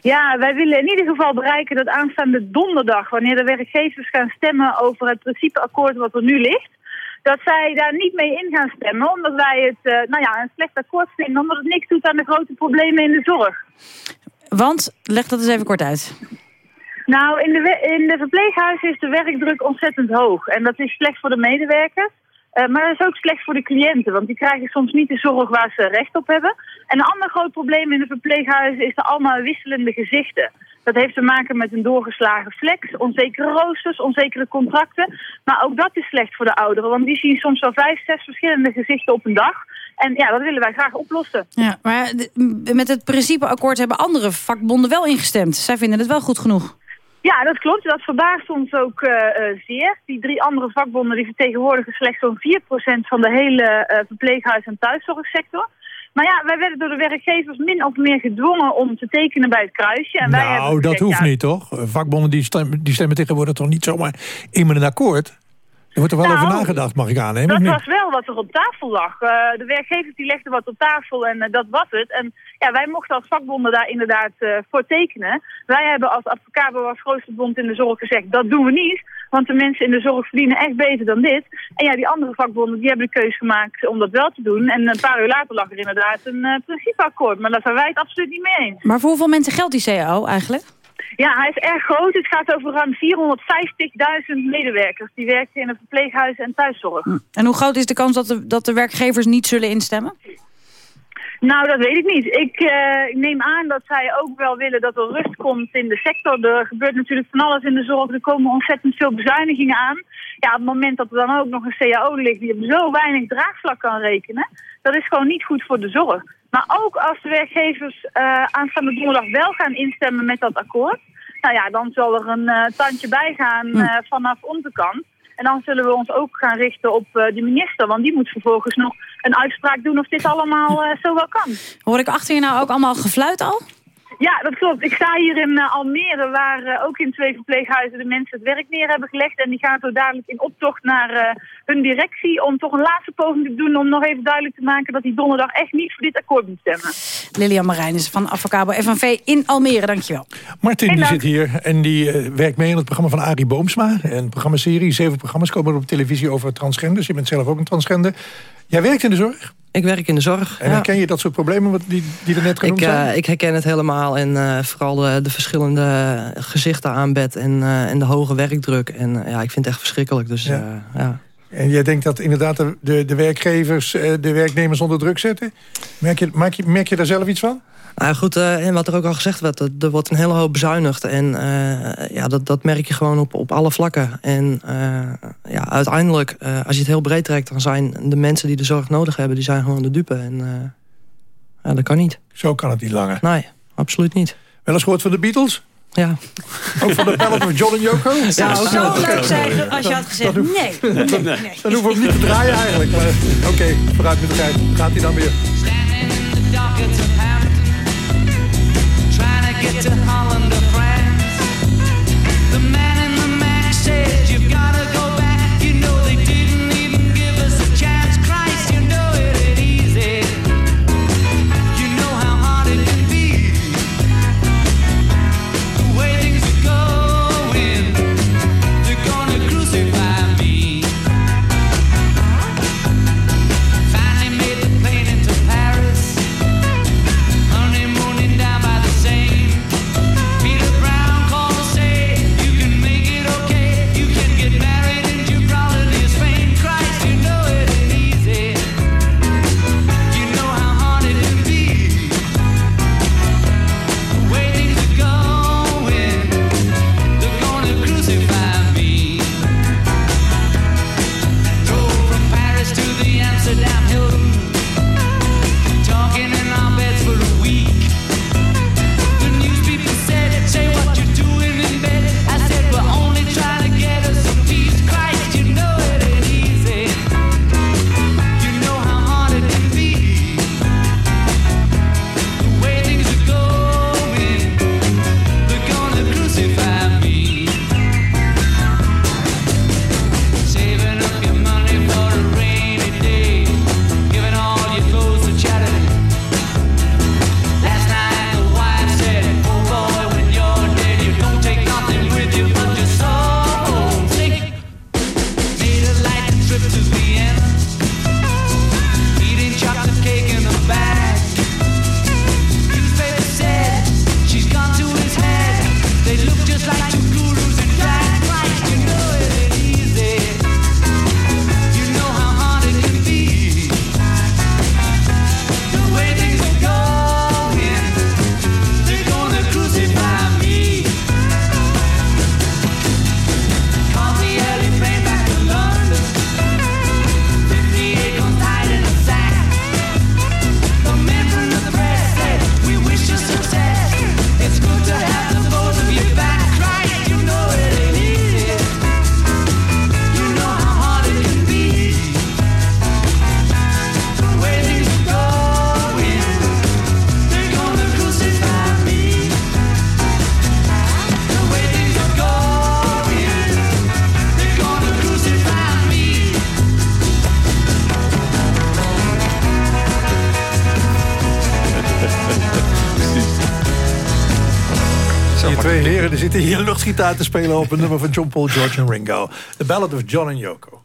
[SPEAKER 27] Ja, wij willen in ieder geval bereiken dat aanstaande donderdag... wanneer de werkgevers gaan stemmen over het principeakkoord wat er nu ligt... dat zij daar niet mee in gaan stemmen, omdat wij het eh, nou ja, een slecht akkoord vinden... omdat het niks doet aan de grote problemen in de zorg.
[SPEAKER 2] Want, leg dat eens even kort uit.
[SPEAKER 27] Nou, in de, in de verpleeghuizen is de werkdruk ontzettend hoog. En dat is slecht voor de medewerkers. Eh, maar dat is ook slecht voor de cliënten, want die krijgen soms niet de zorg waar ze recht op hebben. En een ander groot probleem in de verpleeghuizen is de allemaal wisselende gezichten. Dat heeft te maken met een doorgeslagen flex, onzekere roosters, onzekere contracten. Maar ook dat is slecht voor de ouderen, want die zien soms wel vijf, zes verschillende gezichten op een dag. En ja, dat willen wij graag oplossen.
[SPEAKER 2] Ja, maar met het principeakkoord hebben andere vakbonden wel ingestemd. Zij vinden het wel goed genoeg.
[SPEAKER 27] Ja, dat klopt. Dat verbaast ons ook eh, eh, zeer. Die drie andere vakbonden die vertegenwoordigen slechts zo'n 4% van de hele eh, verpleeghuis- en thuiszorgsector. Maar ja, wij werden door de werkgevers min of meer gedwongen om te tekenen bij het kruisje. En wij
[SPEAKER 3] Nou, dat
[SPEAKER 27] gezegd,
[SPEAKER 3] hoeft
[SPEAKER 27] ja,
[SPEAKER 3] niet, toch? Vakbonden die stemmen, die stemmen tegenwoordig toch niet zomaar in een akkoord? Er wordt er wel
[SPEAKER 27] Nou,
[SPEAKER 3] over nagedacht, mag ik aannemen,
[SPEAKER 27] Dat was wel wat er op tafel lag. De werkgevers die legden wat op tafel en dat was het. En ja, wij mochten als vakbonden daar inderdaad eh, voor tekenen. Wij hebben als Advocabo als grootste bond in de zorg gezegd, dat doen we niet. Want de mensen in de zorg verdienen echt beter dan dit. En ja, die andere vakbonden die hebben de keuze gemaakt om dat wel te doen. En een paar uur later lag er inderdaad een eh, principeakkoord. Maar daar zijn wij het absoluut niet mee eens.
[SPEAKER 2] Maar voor hoeveel mensen geldt die CAO eigenlijk?
[SPEAKER 27] Ja, hij is erg groot. Het gaat over ruim 450.000 medewerkers. Die werken in de verpleeghuizen en thuiszorg.
[SPEAKER 2] En hoe groot is de kans dat de, dat de werkgevers niet zullen instemmen?
[SPEAKER 27] Nou, dat weet ik niet. Ik eh, neem aan dat zij ook wel willen dat er rust komt in de sector. Er gebeurt natuurlijk van alles in de zorg. Er komen ontzettend veel bezuinigingen aan. Ja, op het moment dat er dan ook nog een CAO ligt die op zo weinig draagvlak kan rekenen, dat is gewoon niet goed voor de zorg. Maar ook als de werkgevers eh, aanstaande donderdag wel gaan instemmen met dat akkoord, nou ja, dan zal er een eh, tandje bij gaan eh, vanaf onze kant. En dan zullen we ons ook gaan richten op eh, de minister, want die moet vervolgens nog een uitspraak doen of dit allemaal eh, zo wel kan.
[SPEAKER 2] Hoor ik achter je nou ook allemaal gefluit al?
[SPEAKER 27] Ja, dat klopt. Ik sta hier in eh, Almere, waar eh, ook in twee verpleeghuizen de mensen het werk neer hebben gelegd. En die gaan zo dadelijk in optocht naar eh, hun directie om toch een laatste poging te doen om nog even duidelijk te maken dat die donderdag echt niet voor dit akkoord moet stemmen.
[SPEAKER 2] Lilian Marijnissen van Avocabo FNV in Almere, dankjewel.
[SPEAKER 3] Martin die zit hier en die werkt mee in het programma van Arie Boomsma. Een programmaserie, zeven programma's komen er op televisie over transgenders. Je bent zelf ook een transgender. Jij werkt in de zorg?
[SPEAKER 10] Ik werk in de zorg.
[SPEAKER 3] En
[SPEAKER 10] ja.
[SPEAKER 3] herken je dat soort problemen die, die er net genoemd
[SPEAKER 10] Ik,
[SPEAKER 3] zijn?
[SPEAKER 10] eh, ik herken het helemaal. En eh, vooral de, de verschillende gezichten aan bed en, eh, en de hoge werkdruk. En ja, ik vind het echt verschrikkelijk. Dus,
[SPEAKER 3] Ja.
[SPEAKER 10] ja.
[SPEAKER 3] En jij denkt dat inderdaad de, de, de werkgevers eh, de werknemers onder druk zetten? Merk je, maak je, merk je daar zelf iets van?
[SPEAKER 10] Nou goed, eh, en wat er ook al gezegd werd, er, wordt een hele hoop bezuinigd. En eh, ja, dat, dat merk je gewoon op, op alle vlakken. En eh, ja, uiteindelijk, eh, als je het heel breed trekt... dan zijn de mensen die de zorg nodig hebben, die zijn gewoon de dupe. En eh, ja, dat kan niet.
[SPEAKER 3] Zo kan het niet langer.
[SPEAKER 10] Nee, absoluut niet.
[SPEAKER 3] Wel eens gehoord van de Beatles?
[SPEAKER 10] Ja.
[SPEAKER 3] Ook van de bellen van John en Yoko?
[SPEAKER 2] Het zou
[SPEAKER 3] Ja,
[SPEAKER 2] zo leuk zijn als je had gezegd nee. nee,
[SPEAKER 3] Dan hoeven we hem niet te draaien eigenlijk. Maar oké, vooruit met de tijd. Gaat hij dan weer. Zitten hier luchtgitaar te spelen op een nummer van John Paul, George en Ringo. The Ballad of John and Yoko.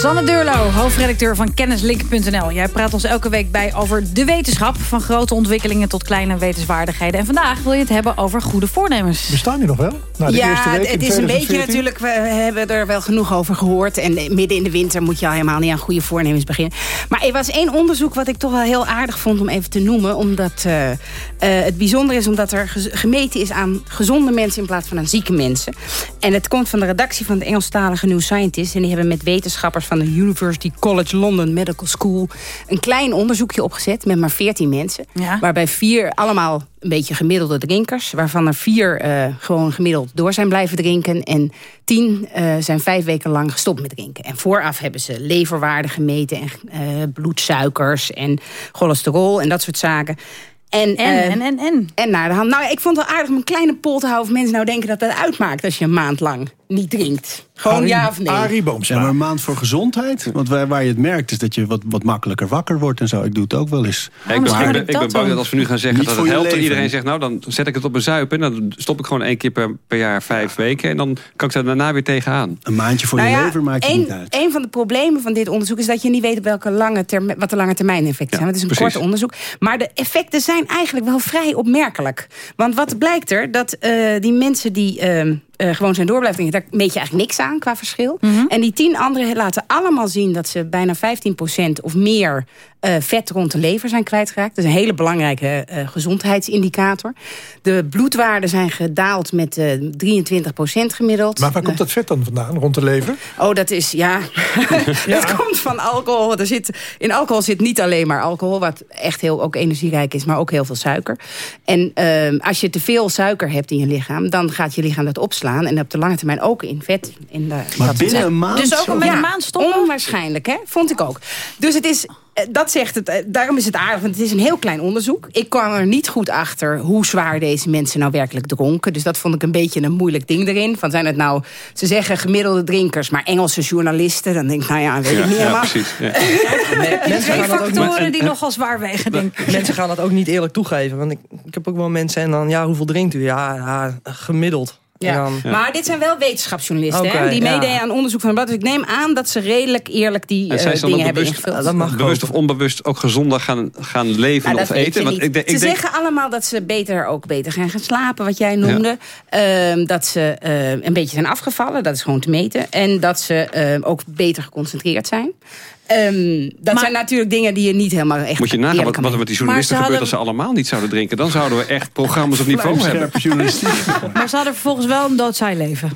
[SPEAKER 2] Sanne Deurlo, hoofdredacteur van kennislink.nl. Jij praat ons elke week bij over de wetenschap... van grote ontwikkelingen tot kleine wetenswaardigheden. En vandaag wil je het hebben over goede voornemens.
[SPEAKER 3] Bestaan die nog wel? Na de
[SPEAKER 28] ja,
[SPEAKER 3] eerste week
[SPEAKER 28] het is een beetje
[SPEAKER 3] 2014?
[SPEAKER 28] natuurlijk, we hebben er wel genoeg over gehoord. En midden in de winter moet je al helemaal niet aan goede voornemens beginnen. Maar er was één onderzoek wat ik toch wel heel aardig vond om even te noemen. Omdat eh, eh, het bijzonder is omdat er gemeten is aan gezonde mensen in plaats van aan zieke mensen. En het komt van de redactie van de Engelstalige New Scientist. En die hebben met wetenschappers van de University College London Medical School... een klein onderzoekje opgezet met maar 14 mensen. Waarbij vier allemaal een beetje gemiddelde drinkers... waarvan er vier eh, gewoon gemiddeld door zijn blijven drinken... en tien eh, zijn vijf weken lang gestopt met drinken. En vooraf hebben ze leverwaarden gemeten... en eh, bloedsuikers en cholesterol en dat soort zaken... En,
[SPEAKER 2] En, en, en, en.
[SPEAKER 28] En naar de hand. Nou, ik vond het wel aardig om een kleine poll te houden... of mensen nou denken dat dat uitmaakt als je een maand lang niet drinkt. Gewoon
[SPEAKER 15] Arie-
[SPEAKER 28] ja of nee.
[SPEAKER 3] Arie Boomsma.
[SPEAKER 15] Ja, maar een maand voor gezondheid? Want waar, waar je het merkt is dat je wat, wat makkelijker wakker wordt en zo. Ik doe het ook wel eens.
[SPEAKER 17] Ja, ik, ben, ik, ben, ik ben bang dat als we nu gaan zeggen
[SPEAKER 15] Niet
[SPEAKER 17] dat het helpt... en iedereen zegt, nou, dan zet ik het op een zuipen... en dan stop ik gewoon één keer per, per jaar vijf weken... en dan kan ik daar daarna weer tegenaan.
[SPEAKER 15] Een maandje voor
[SPEAKER 28] Nou
[SPEAKER 15] je
[SPEAKER 28] ja,
[SPEAKER 15] lever maakt je
[SPEAKER 28] een,
[SPEAKER 15] niet uit.
[SPEAKER 28] Een van de problemen van dit onderzoek is dat je niet weet op welke lange term, wat de lange termijn effecten zijn. Het is een
[SPEAKER 17] precies.
[SPEAKER 28] kort onderzoek. Maar de effecten zijn eigenlijk wel vrij opmerkelijk. Want wat blijkt er? Dat eh, die mensen die ehm, eh, gewoon zijn door drinken... daar meet je eigenlijk niks aan qua verschil. En die tien anderen laten allemaal zien dat ze bijna 15% of meer... eh, vet rond de lever zijn kwijtgeraakt. Dat is een hele belangrijke eh, gezondheidsindicator. De bloedwaarden zijn gedaald met eh 23% gemiddeld.
[SPEAKER 3] Maar waar komt dat vet dan vandaan, rond de lever?
[SPEAKER 28] Oh, dat is, ja... het komt van alcohol. Er zit, in alcohol zit niet alleen maar alcohol... wat echt heel ook energierijk is, maar ook heel veel suiker. En ehm, als je te veel suiker hebt in je lichaam... dan gaat je lichaam dat opslaan. En op de lange termijn ook in vet. In de,
[SPEAKER 15] Maar
[SPEAKER 28] dat
[SPEAKER 15] binnen een maand
[SPEAKER 28] Dus ook met
[SPEAKER 2] Ja,
[SPEAKER 28] een maand stoppen? Onwaarschijnlijk, hè? Vond ik ook. Dus het is... eh, Dat zegt het, eh, daarom is het aardig, want het is een heel klein onderzoek. Ik kwam er niet goed achter hoe zwaar deze mensen nou werkelijk dronken. Dus dat vond ik een beetje een moeilijk ding erin. Van zijn het nou, ze zeggen gemiddelde drinkers, maar Engelse journalisten. Dan denk ik, nou ja, weet ik niet helemaal.
[SPEAKER 17] precies. Ja.
[SPEAKER 10] Mensen
[SPEAKER 2] Twee
[SPEAKER 10] ook
[SPEAKER 2] factoren
[SPEAKER 10] niet,
[SPEAKER 2] die nogal zwaar wegen, denk ik.
[SPEAKER 10] mensen gaan dat ook niet eerlijk toegeven. Want ik, ik heb ook wel mensen en dan, ja, hoeveel drinkt u? Ja, ja gemiddeld.
[SPEAKER 28] Ja.
[SPEAKER 10] dan,
[SPEAKER 28] Maar dit zijn wel wetenschapsjournalisten hè, die
[SPEAKER 10] ja.
[SPEAKER 28] meededen aan onderzoek van het blad. Dus ik neem aan dat ze redelijk eerlijk die eh,
[SPEAKER 17] ze
[SPEAKER 28] dingen hebben
[SPEAKER 17] bewust,
[SPEAKER 28] ingevuld.
[SPEAKER 10] dat mag
[SPEAKER 17] bewust of onbewust ook gezonder gaan, gaan leven
[SPEAKER 28] Nou,
[SPEAKER 17] of eten? Want ik denk,
[SPEAKER 28] ze
[SPEAKER 17] ik denk,
[SPEAKER 28] zeggen allemaal dat ze beter ook beter gaan gaan slapen, wat jij noemde. Ehm, dat ze eh, een beetje zijn afgevallen, dat is gewoon te meten. En dat ze eh, ook beter geconcentreerd zijn. Ehm, dat zijn natuurlijk dingen die je niet helemaal echt
[SPEAKER 17] moet je nagaan wat, wat er met die journalisten gebeurt... als ze allemaal niet zouden drinken. Dan zouden we echt programma's op niveau hebben.
[SPEAKER 2] Maar ze hadden vervolgens wel een doodzaai leven.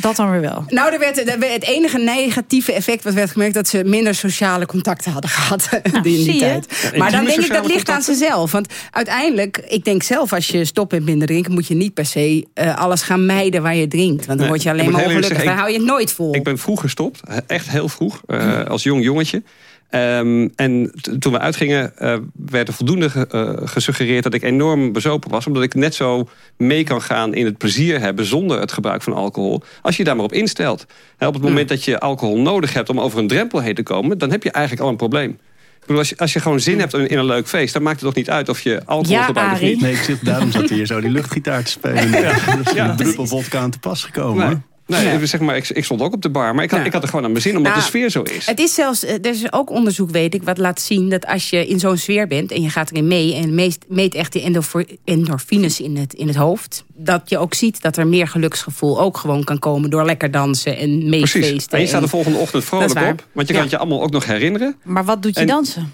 [SPEAKER 2] Dat dan weer wel.
[SPEAKER 28] Nou, er werd, er werd het enige negatieve effect wat werd gemerkt... dat ze minder sociale contacten hadden gehad die in die tijd.
[SPEAKER 17] Ja,
[SPEAKER 28] maar dan denk ik, dat ligt aan zichzelf. Want uiteindelijk, ik denk zelf... als je stopt met minder drinken... moet je niet per se eh, alles gaan mijden waar je drinkt. Want dan
[SPEAKER 17] Nee,
[SPEAKER 28] word je alleen maar ongelukkig. Dan
[SPEAKER 17] zeggen,
[SPEAKER 28] hou je het nooit vol.
[SPEAKER 17] Ik ben vroeg gestopt, echt heel vroeg, eh, als jong jongetje. Ehm, en toen we uitgingen, eh, werd er voldoende ge- eh, gesuggereerd dat ik enorm bezopen was. Omdat ik net zo mee kan gaan in het plezier hebben zonder het gebruik van alcohol. Als je daar maar op instelt. Op het moment dat je alcohol nodig hebt om over een drempel heen te komen, dan heb je eigenlijk al een probleem. Ik bedoel, als, je, als je gewoon zin hebt in, een leuk feest, dan maakt het toch niet uit of je alcohol
[SPEAKER 28] Ja,
[SPEAKER 17] gebruikt of niet.
[SPEAKER 15] Nee, ik zit, daarom zat hij hier zo die luchtgitaar te spelen. Ja. Er is een druppel vodka aan te pas gekomen.
[SPEAKER 17] Nee.
[SPEAKER 28] Ja.
[SPEAKER 17] zeg maar, ik, ik stond ook op de bar. Maar ik had,
[SPEAKER 28] Ja.
[SPEAKER 17] ik had er gewoon aan mijn zin, omdat
[SPEAKER 28] Nou,
[SPEAKER 17] de sfeer zo is.
[SPEAKER 28] Het is zelfs, eh, er is ook onderzoek, weet ik, wat laat zien dat als je in zo'n sfeer bent en je gaat erin mee en meest, meet echt die endorf- endorfines in het, in het hoofd, dat je ook ziet dat er meer geluksgevoel ook gewoon kan komen door lekker dansen en meefeesten.
[SPEAKER 17] Precies. En je staat de volgende ochtend vrolijk op. Want je
[SPEAKER 28] Ja.
[SPEAKER 17] kan het je allemaal ook nog herinneren.
[SPEAKER 2] Maar wat doet je
[SPEAKER 17] En-
[SPEAKER 2] dansen?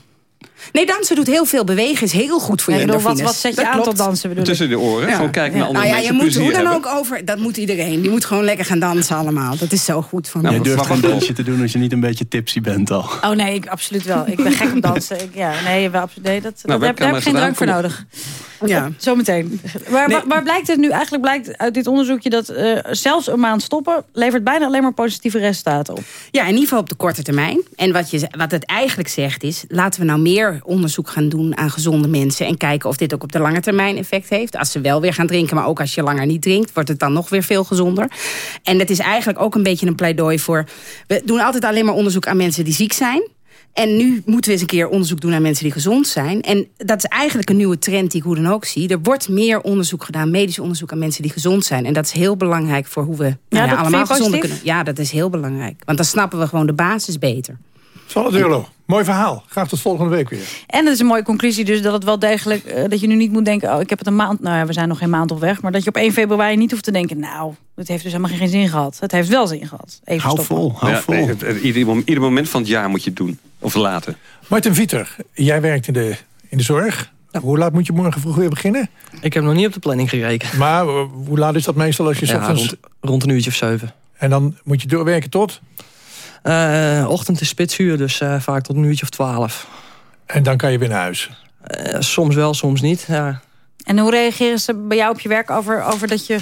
[SPEAKER 28] Nee, dansen doet heel veel bewegen, is heel goed voor je
[SPEAKER 2] bedoel, wat, wat zet je
[SPEAKER 28] Dat
[SPEAKER 2] aan tot dansen? Bedoel?
[SPEAKER 17] Tussen de oren. Gewoon kijken naar andere
[SPEAKER 28] Nou ja, je
[SPEAKER 17] mensen.
[SPEAKER 28] moet
[SPEAKER 17] plezier
[SPEAKER 28] hoe dan
[SPEAKER 17] hebben.
[SPEAKER 28] ook over, dat moet iedereen. Die moet gewoon lekker gaan dansen allemaal. Dat is zo goed voor
[SPEAKER 15] je
[SPEAKER 28] me.
[SPEAKER 15] durft geen dansje te doen als je niet een beetje tipsy bent al.
[SPEAKER 2] Oh nee, ik, absoluut wel. Ik ben gek op dansen. Ik, ja, nee, wel, absoluut- nee, dat, dat, daar, heb- daar heb ik geen drank voor nodig.
[SPEAKER 28] Ja.
[SPEAKER 2] Zometeen. Maar, maar, maar blijkt het nu, eigenlijk blijkt uit dit onderzoekje... dat eh, zelfs een maand stoppen... levert bijna alleen maar positieve resultaten op.
[SPEAKER 28] Ja, in ieder geval op de korte termijn. En wat, je, wat het eigenlijk zegt is... laten we nou meer onderzoek gaan doen aan gezonde mensen... en kijken of dit ook op de lange termijn effect heeft. Als ze wel weer gaan drinken, maar ook als je langer niet drinkt... wordt het dan nog weer veel gezonder. En het is eigenlijk ook een beetje een pleidooi voor... we doen altijd alleen maar onderzoek aan mensen die ziek zijn... En nu moeten we eens een keer onderzoek doen naar mensen die gezond zijn. En dat is eigenlijk een nieuwe trend die ik hoe dan ook zie. Er wordt meer onderzoek gedaan, medisch onderzoek aan mensen die gezond zijn. En dat is heel belangrijk voor hoe we nou ja,
[SPEAKER 2] vind
[SPEAKER 28] allemaal gezonder kunnen. Ja, dat is heel belangrijk. Want dan snappen we gewoon de basis beter.
[SPEAKER 3] Sanne Deurlo, mooi verhaal. Graag tot volgende week weer.
[SPEAKER 2] En dat is een mooie conclusie dus dat het wel degelijk... eh, dat je nu niet moet denken, oh, ik heb het een maand... Nou ja, we zijn nog geen maand op weg. Maar dat je op 1 februari niet hoeft te denken... nou, het heeft dus helemaal geen zin gehad. Het heeft wel zin gehad. Even stoppen.
[SPEAKER 17] Ja, nee, het- het- ieder, mom- ieder moment van het jaar moet je het doen. Of laten.
[SPEAKER 3] Martin Vieter, jij werkt in de, in de zorg. Hoe laat moet je morgen vroeg weer beginnen?
[SPEAKER 10] Ik heb nog niet op de planning gekeken.
[SPEAKER 3] Maar eh, hoe laat is dat meestal als je... s
[SPEAKER 10] Ja,
[SPEAKER 3] ochtends-
[SPEAKER 10] rond, rond een uurtje of zeven.
[SPEAKER 3] En dan moet je doorwerken tot?
[SPEAKER 10] Eh, ochtend is spitsuur, dus eh, vaak tot een uurtje of twaalf.
[SPEAKER 3] En dan kan je weer naar huis?
[SPEAKER 10] Eh, soms wel, soms niet, ja.
[SPEAKER 2] En hoe reageren ze bij jou op je werk over, over dat je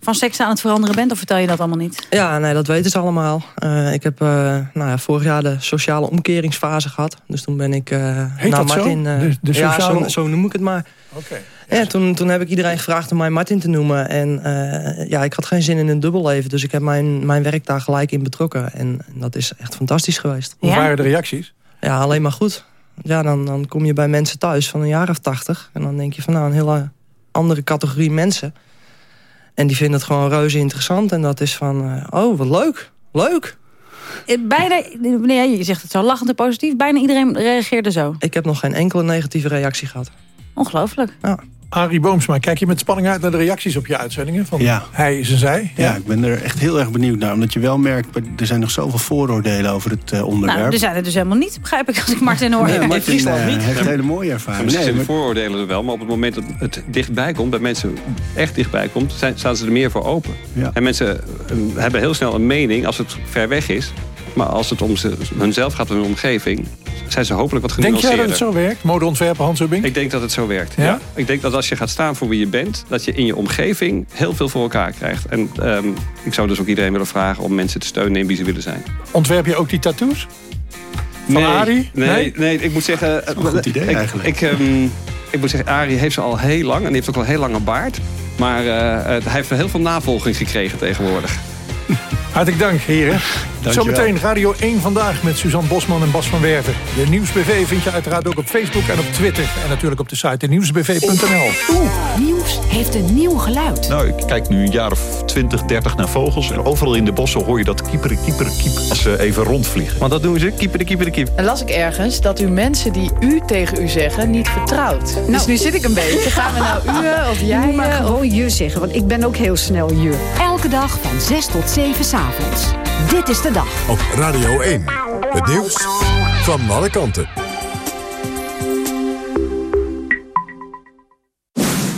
[SPEAKER 2] van seks aan het veranderen bent? Of vertel je dat allemaal niet?
[SPEAKER 10] Ja, nee, dat weten ze allemaal. Eh, ik heb eh, nou ja, vorig jaar de sociale omkeringsfase gehad. Dus toen ben ik uh,
[SPEAKER 3] Heet dat zo?
[SPEAKER 10] Martin... eh,
[SPEAKER 3] De- de
[SPEAKER 10] Ja, zo, zo noem ik het maar.
[SPEAKER 3] Oké.
[SPEAKER 10] Ja, toen, toen heb ik iedereen gevraagd om mij Martin te noemen. En eh, ja, ik had geen zin in een dubbelleven. Dus ik heb mijn, mijn werk daar gelijk in betrokken. En, en dat is echt fantastisch geweest.
[SPEAKER 3] Hoe waren de reacties?
[SPEAKER 10] Ja, alleen maar goed. Ja, dan, dan kom je bij mensen thuis van een jaar of tachtig. En dan denk je van nou, een hele andere categorie mensen. En die vinden het gewoon reuze interessant. En dat is van, eh, oh, wat leuk. Leuk.
[SPEAKER 2] Eh, Bijna, nee, je zegt het zo lachend en positief. Bijna iedereen reageerde zo.
[SPEAKER 10] Ik heb nog geen enkele negatieve reactie gehad.
[SPEAKER 2] Ongelooflijk.
[SPEAKER 10] Ja.
[SPEAKER 3] Arie Boomsma, kijk je met spanning uit naar de reacties op je uitzendingen? Van
[SPEAKER 15] Ja.
[SPEAKER 3] Hij is en zij?
[SPEAKER 15] Ja, ik ben er echt heel erg benieuwd naar. Omdat je wel merkt, er zijn nog zoveel vooroordelen over het eh, onderwerp.
[SPEAKER 2] Nou, er zijn er dus helemaal niet, begrijp ik, als ik Martin hoor.
[SPEAKER 15] Nee,
[SPEAKER 2] In
[SPEAKER 15] Martin
[SPEAKER 2] niet.
[SPEAKER 15] heeft hele mooie
[SPEAKER 17] Ja,
[SPEAKER 15] ervaring.
[SPEAKER 17] misschien
[SPEAKER 15] Nee,
[SPEAKER 17] zijn de
[SPEAKER 15] maar-
[SPEAKER 17] vooroordelen er wel, maar op het moment dat het dichtbij komt, bij mensen echt dichtbij komt, zijn, staan ze er meer voor open. En mensen eh, hebben heel snel een mening als het ver weg is. Maar als het om ze, hunzelf gaat, hun omgeving, zijn ze hopelijk wat
[SPEAKER 3] Denk jij
[SPEAKER 17] genuanceerder.
[SPEAKER 3] dat het zo werkt? Modeontwerper Hans Hubbing?
[SPEAKER 17] Ik denk dat het zo werkt.
[SPEAKER 3] Ja?
[SPEAKER 17] Ja? Ik denk dat als je gaat staan voor wie je bent, dat je in je omgeving heel veel voor elkaar krijgt. En ehm, ik zou dus ook iedereen willen vragen om mensen te steunen in wie ze willen zijn.
[SPEAKER 3] Ontwerp je ook die tattoos? Van
[SPEAKER 17] nee,
[SPEAKER 3] Arie?
[SPEAKER 17] Nee,
[SPEAKER 3] Nee?
[SPEAKER 17] nee? ik moet zeggen...
[SPEAKER 15] is een goed idee
[SPEAKER 17] ik,
[SPEAKER 15] eigenlijk.
[SPEAKER 17] Ik, ehm, ik moet zeggen, Arie heeft ze al heel lang. En die heeft ook al een heel lange baard. Maar eh, eh, hij heeft heel veel navolging gekregen tegenwoordig.
[SPEAKER 3] Hartelijk dank, heren.
[SPEAKER 17] Dankjewel.
[SPEAKER 3] Zometeen Radio 1 Vandaag met Suzanne Bosman en Bas van Werven. De Nieuwsbv vind je uiteraard ook op Facebook en op Twitter. En natuurlijk op de site nieuwsbv.nl.
[SPEAKER 11] Nieuws heeft een nieuw geluid.
[SPEAKER 29] Nou, ik kijk nu een jaar of 20, 30 naar vogels. En overal in de bossen hoor je dat kieperen, kieperen, kiep. Als ze even rondvliegen. Want dat doen ze, kieperen, kieperen, kiep.
[SPEAKER 30] En las ik ergens dat u mensen die u tegen u zeggen niet vertrouwt. Dus nu zit ik een beetje. Gaan we nou u of
[SPEAKER 31] Je
[SPEAKER 30] jij?
[SPEAKER 31] moet maar gewoon je zeggen, want ik ben ook heel snel je.
[SPEAKER 11] Elke dag van 6 tot 7 's avonds. Dit is de dag.
[SPEAKER 1] Op Radio 1. Het nieuws van alle kanten.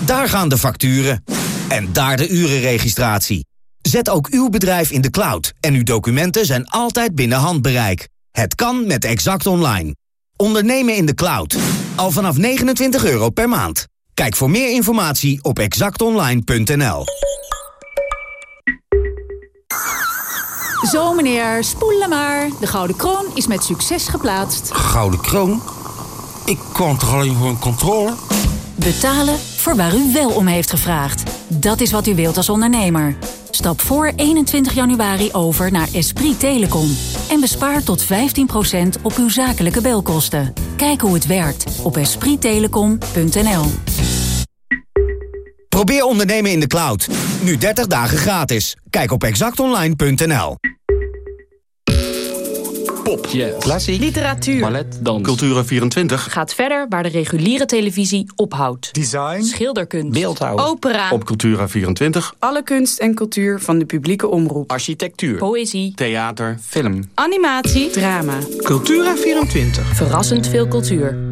[SPEAKER 32] Daar gaan de facturen. En daar de urenregistratie. Zet ook uw bedrijf in de cloud en uw documenten zijn altijd binnen handbereik. Het kan met Exact Online. Ondernemen in de cloud. Al vanaf 29 euro per maand. Kijk voor meer informatie op exactonline.nl.
[SPEAKER 11] Zo meneer, spoelen maar. De Gouden Kroon is met succes geplaatst.
[SPEAKER 33] Gouden kroon? Ik kwam toch alleen voor een controle?
[SPEAKER 11] Betalen voor waar u wel om heeft gevraagd. Dat is wat u wilt als ondernemer. Stap voor 21 januari over naar Esprit Telecom. En bespaar tot 15% op uw zakelijke belkosten. Kijk hoe het werkt op esprittelecom.nl.
[SPEAKER 32] Probeer ondernemen in de cloud. Nu 30 dagen gratis. Kijk op exactonline.nl.
[SPEAKER 25] Pop, klassiek,
[SPEAKER 11] Literatuur.
[SPEAKER 25] ballet, dans. Cultura24.
[SPEAKER 11] Gaat verder waar de reguliere televisie ophoudt.
[SPEAKER 25] Design.
[SPEAKER 11] Schilderkunst.
[SPEAKER 25] Beeldhouwen.
[SPEAKER 11] Opera.
[SPEAKER 25] Op Cultura24.
[SPEAKER 11] Alle kunst en cultuur van de publieke omroep.
[SPEAKER 25] Architectuur.
[SPEAKER 11] Poëzie.
[SPEAKER 25] Theater. Film.
[SPEAKER 11] Animatie. Drama.
[SPEAKER 25] Cultura24.
[SPEAKER 11] Verrassend veel cultuur.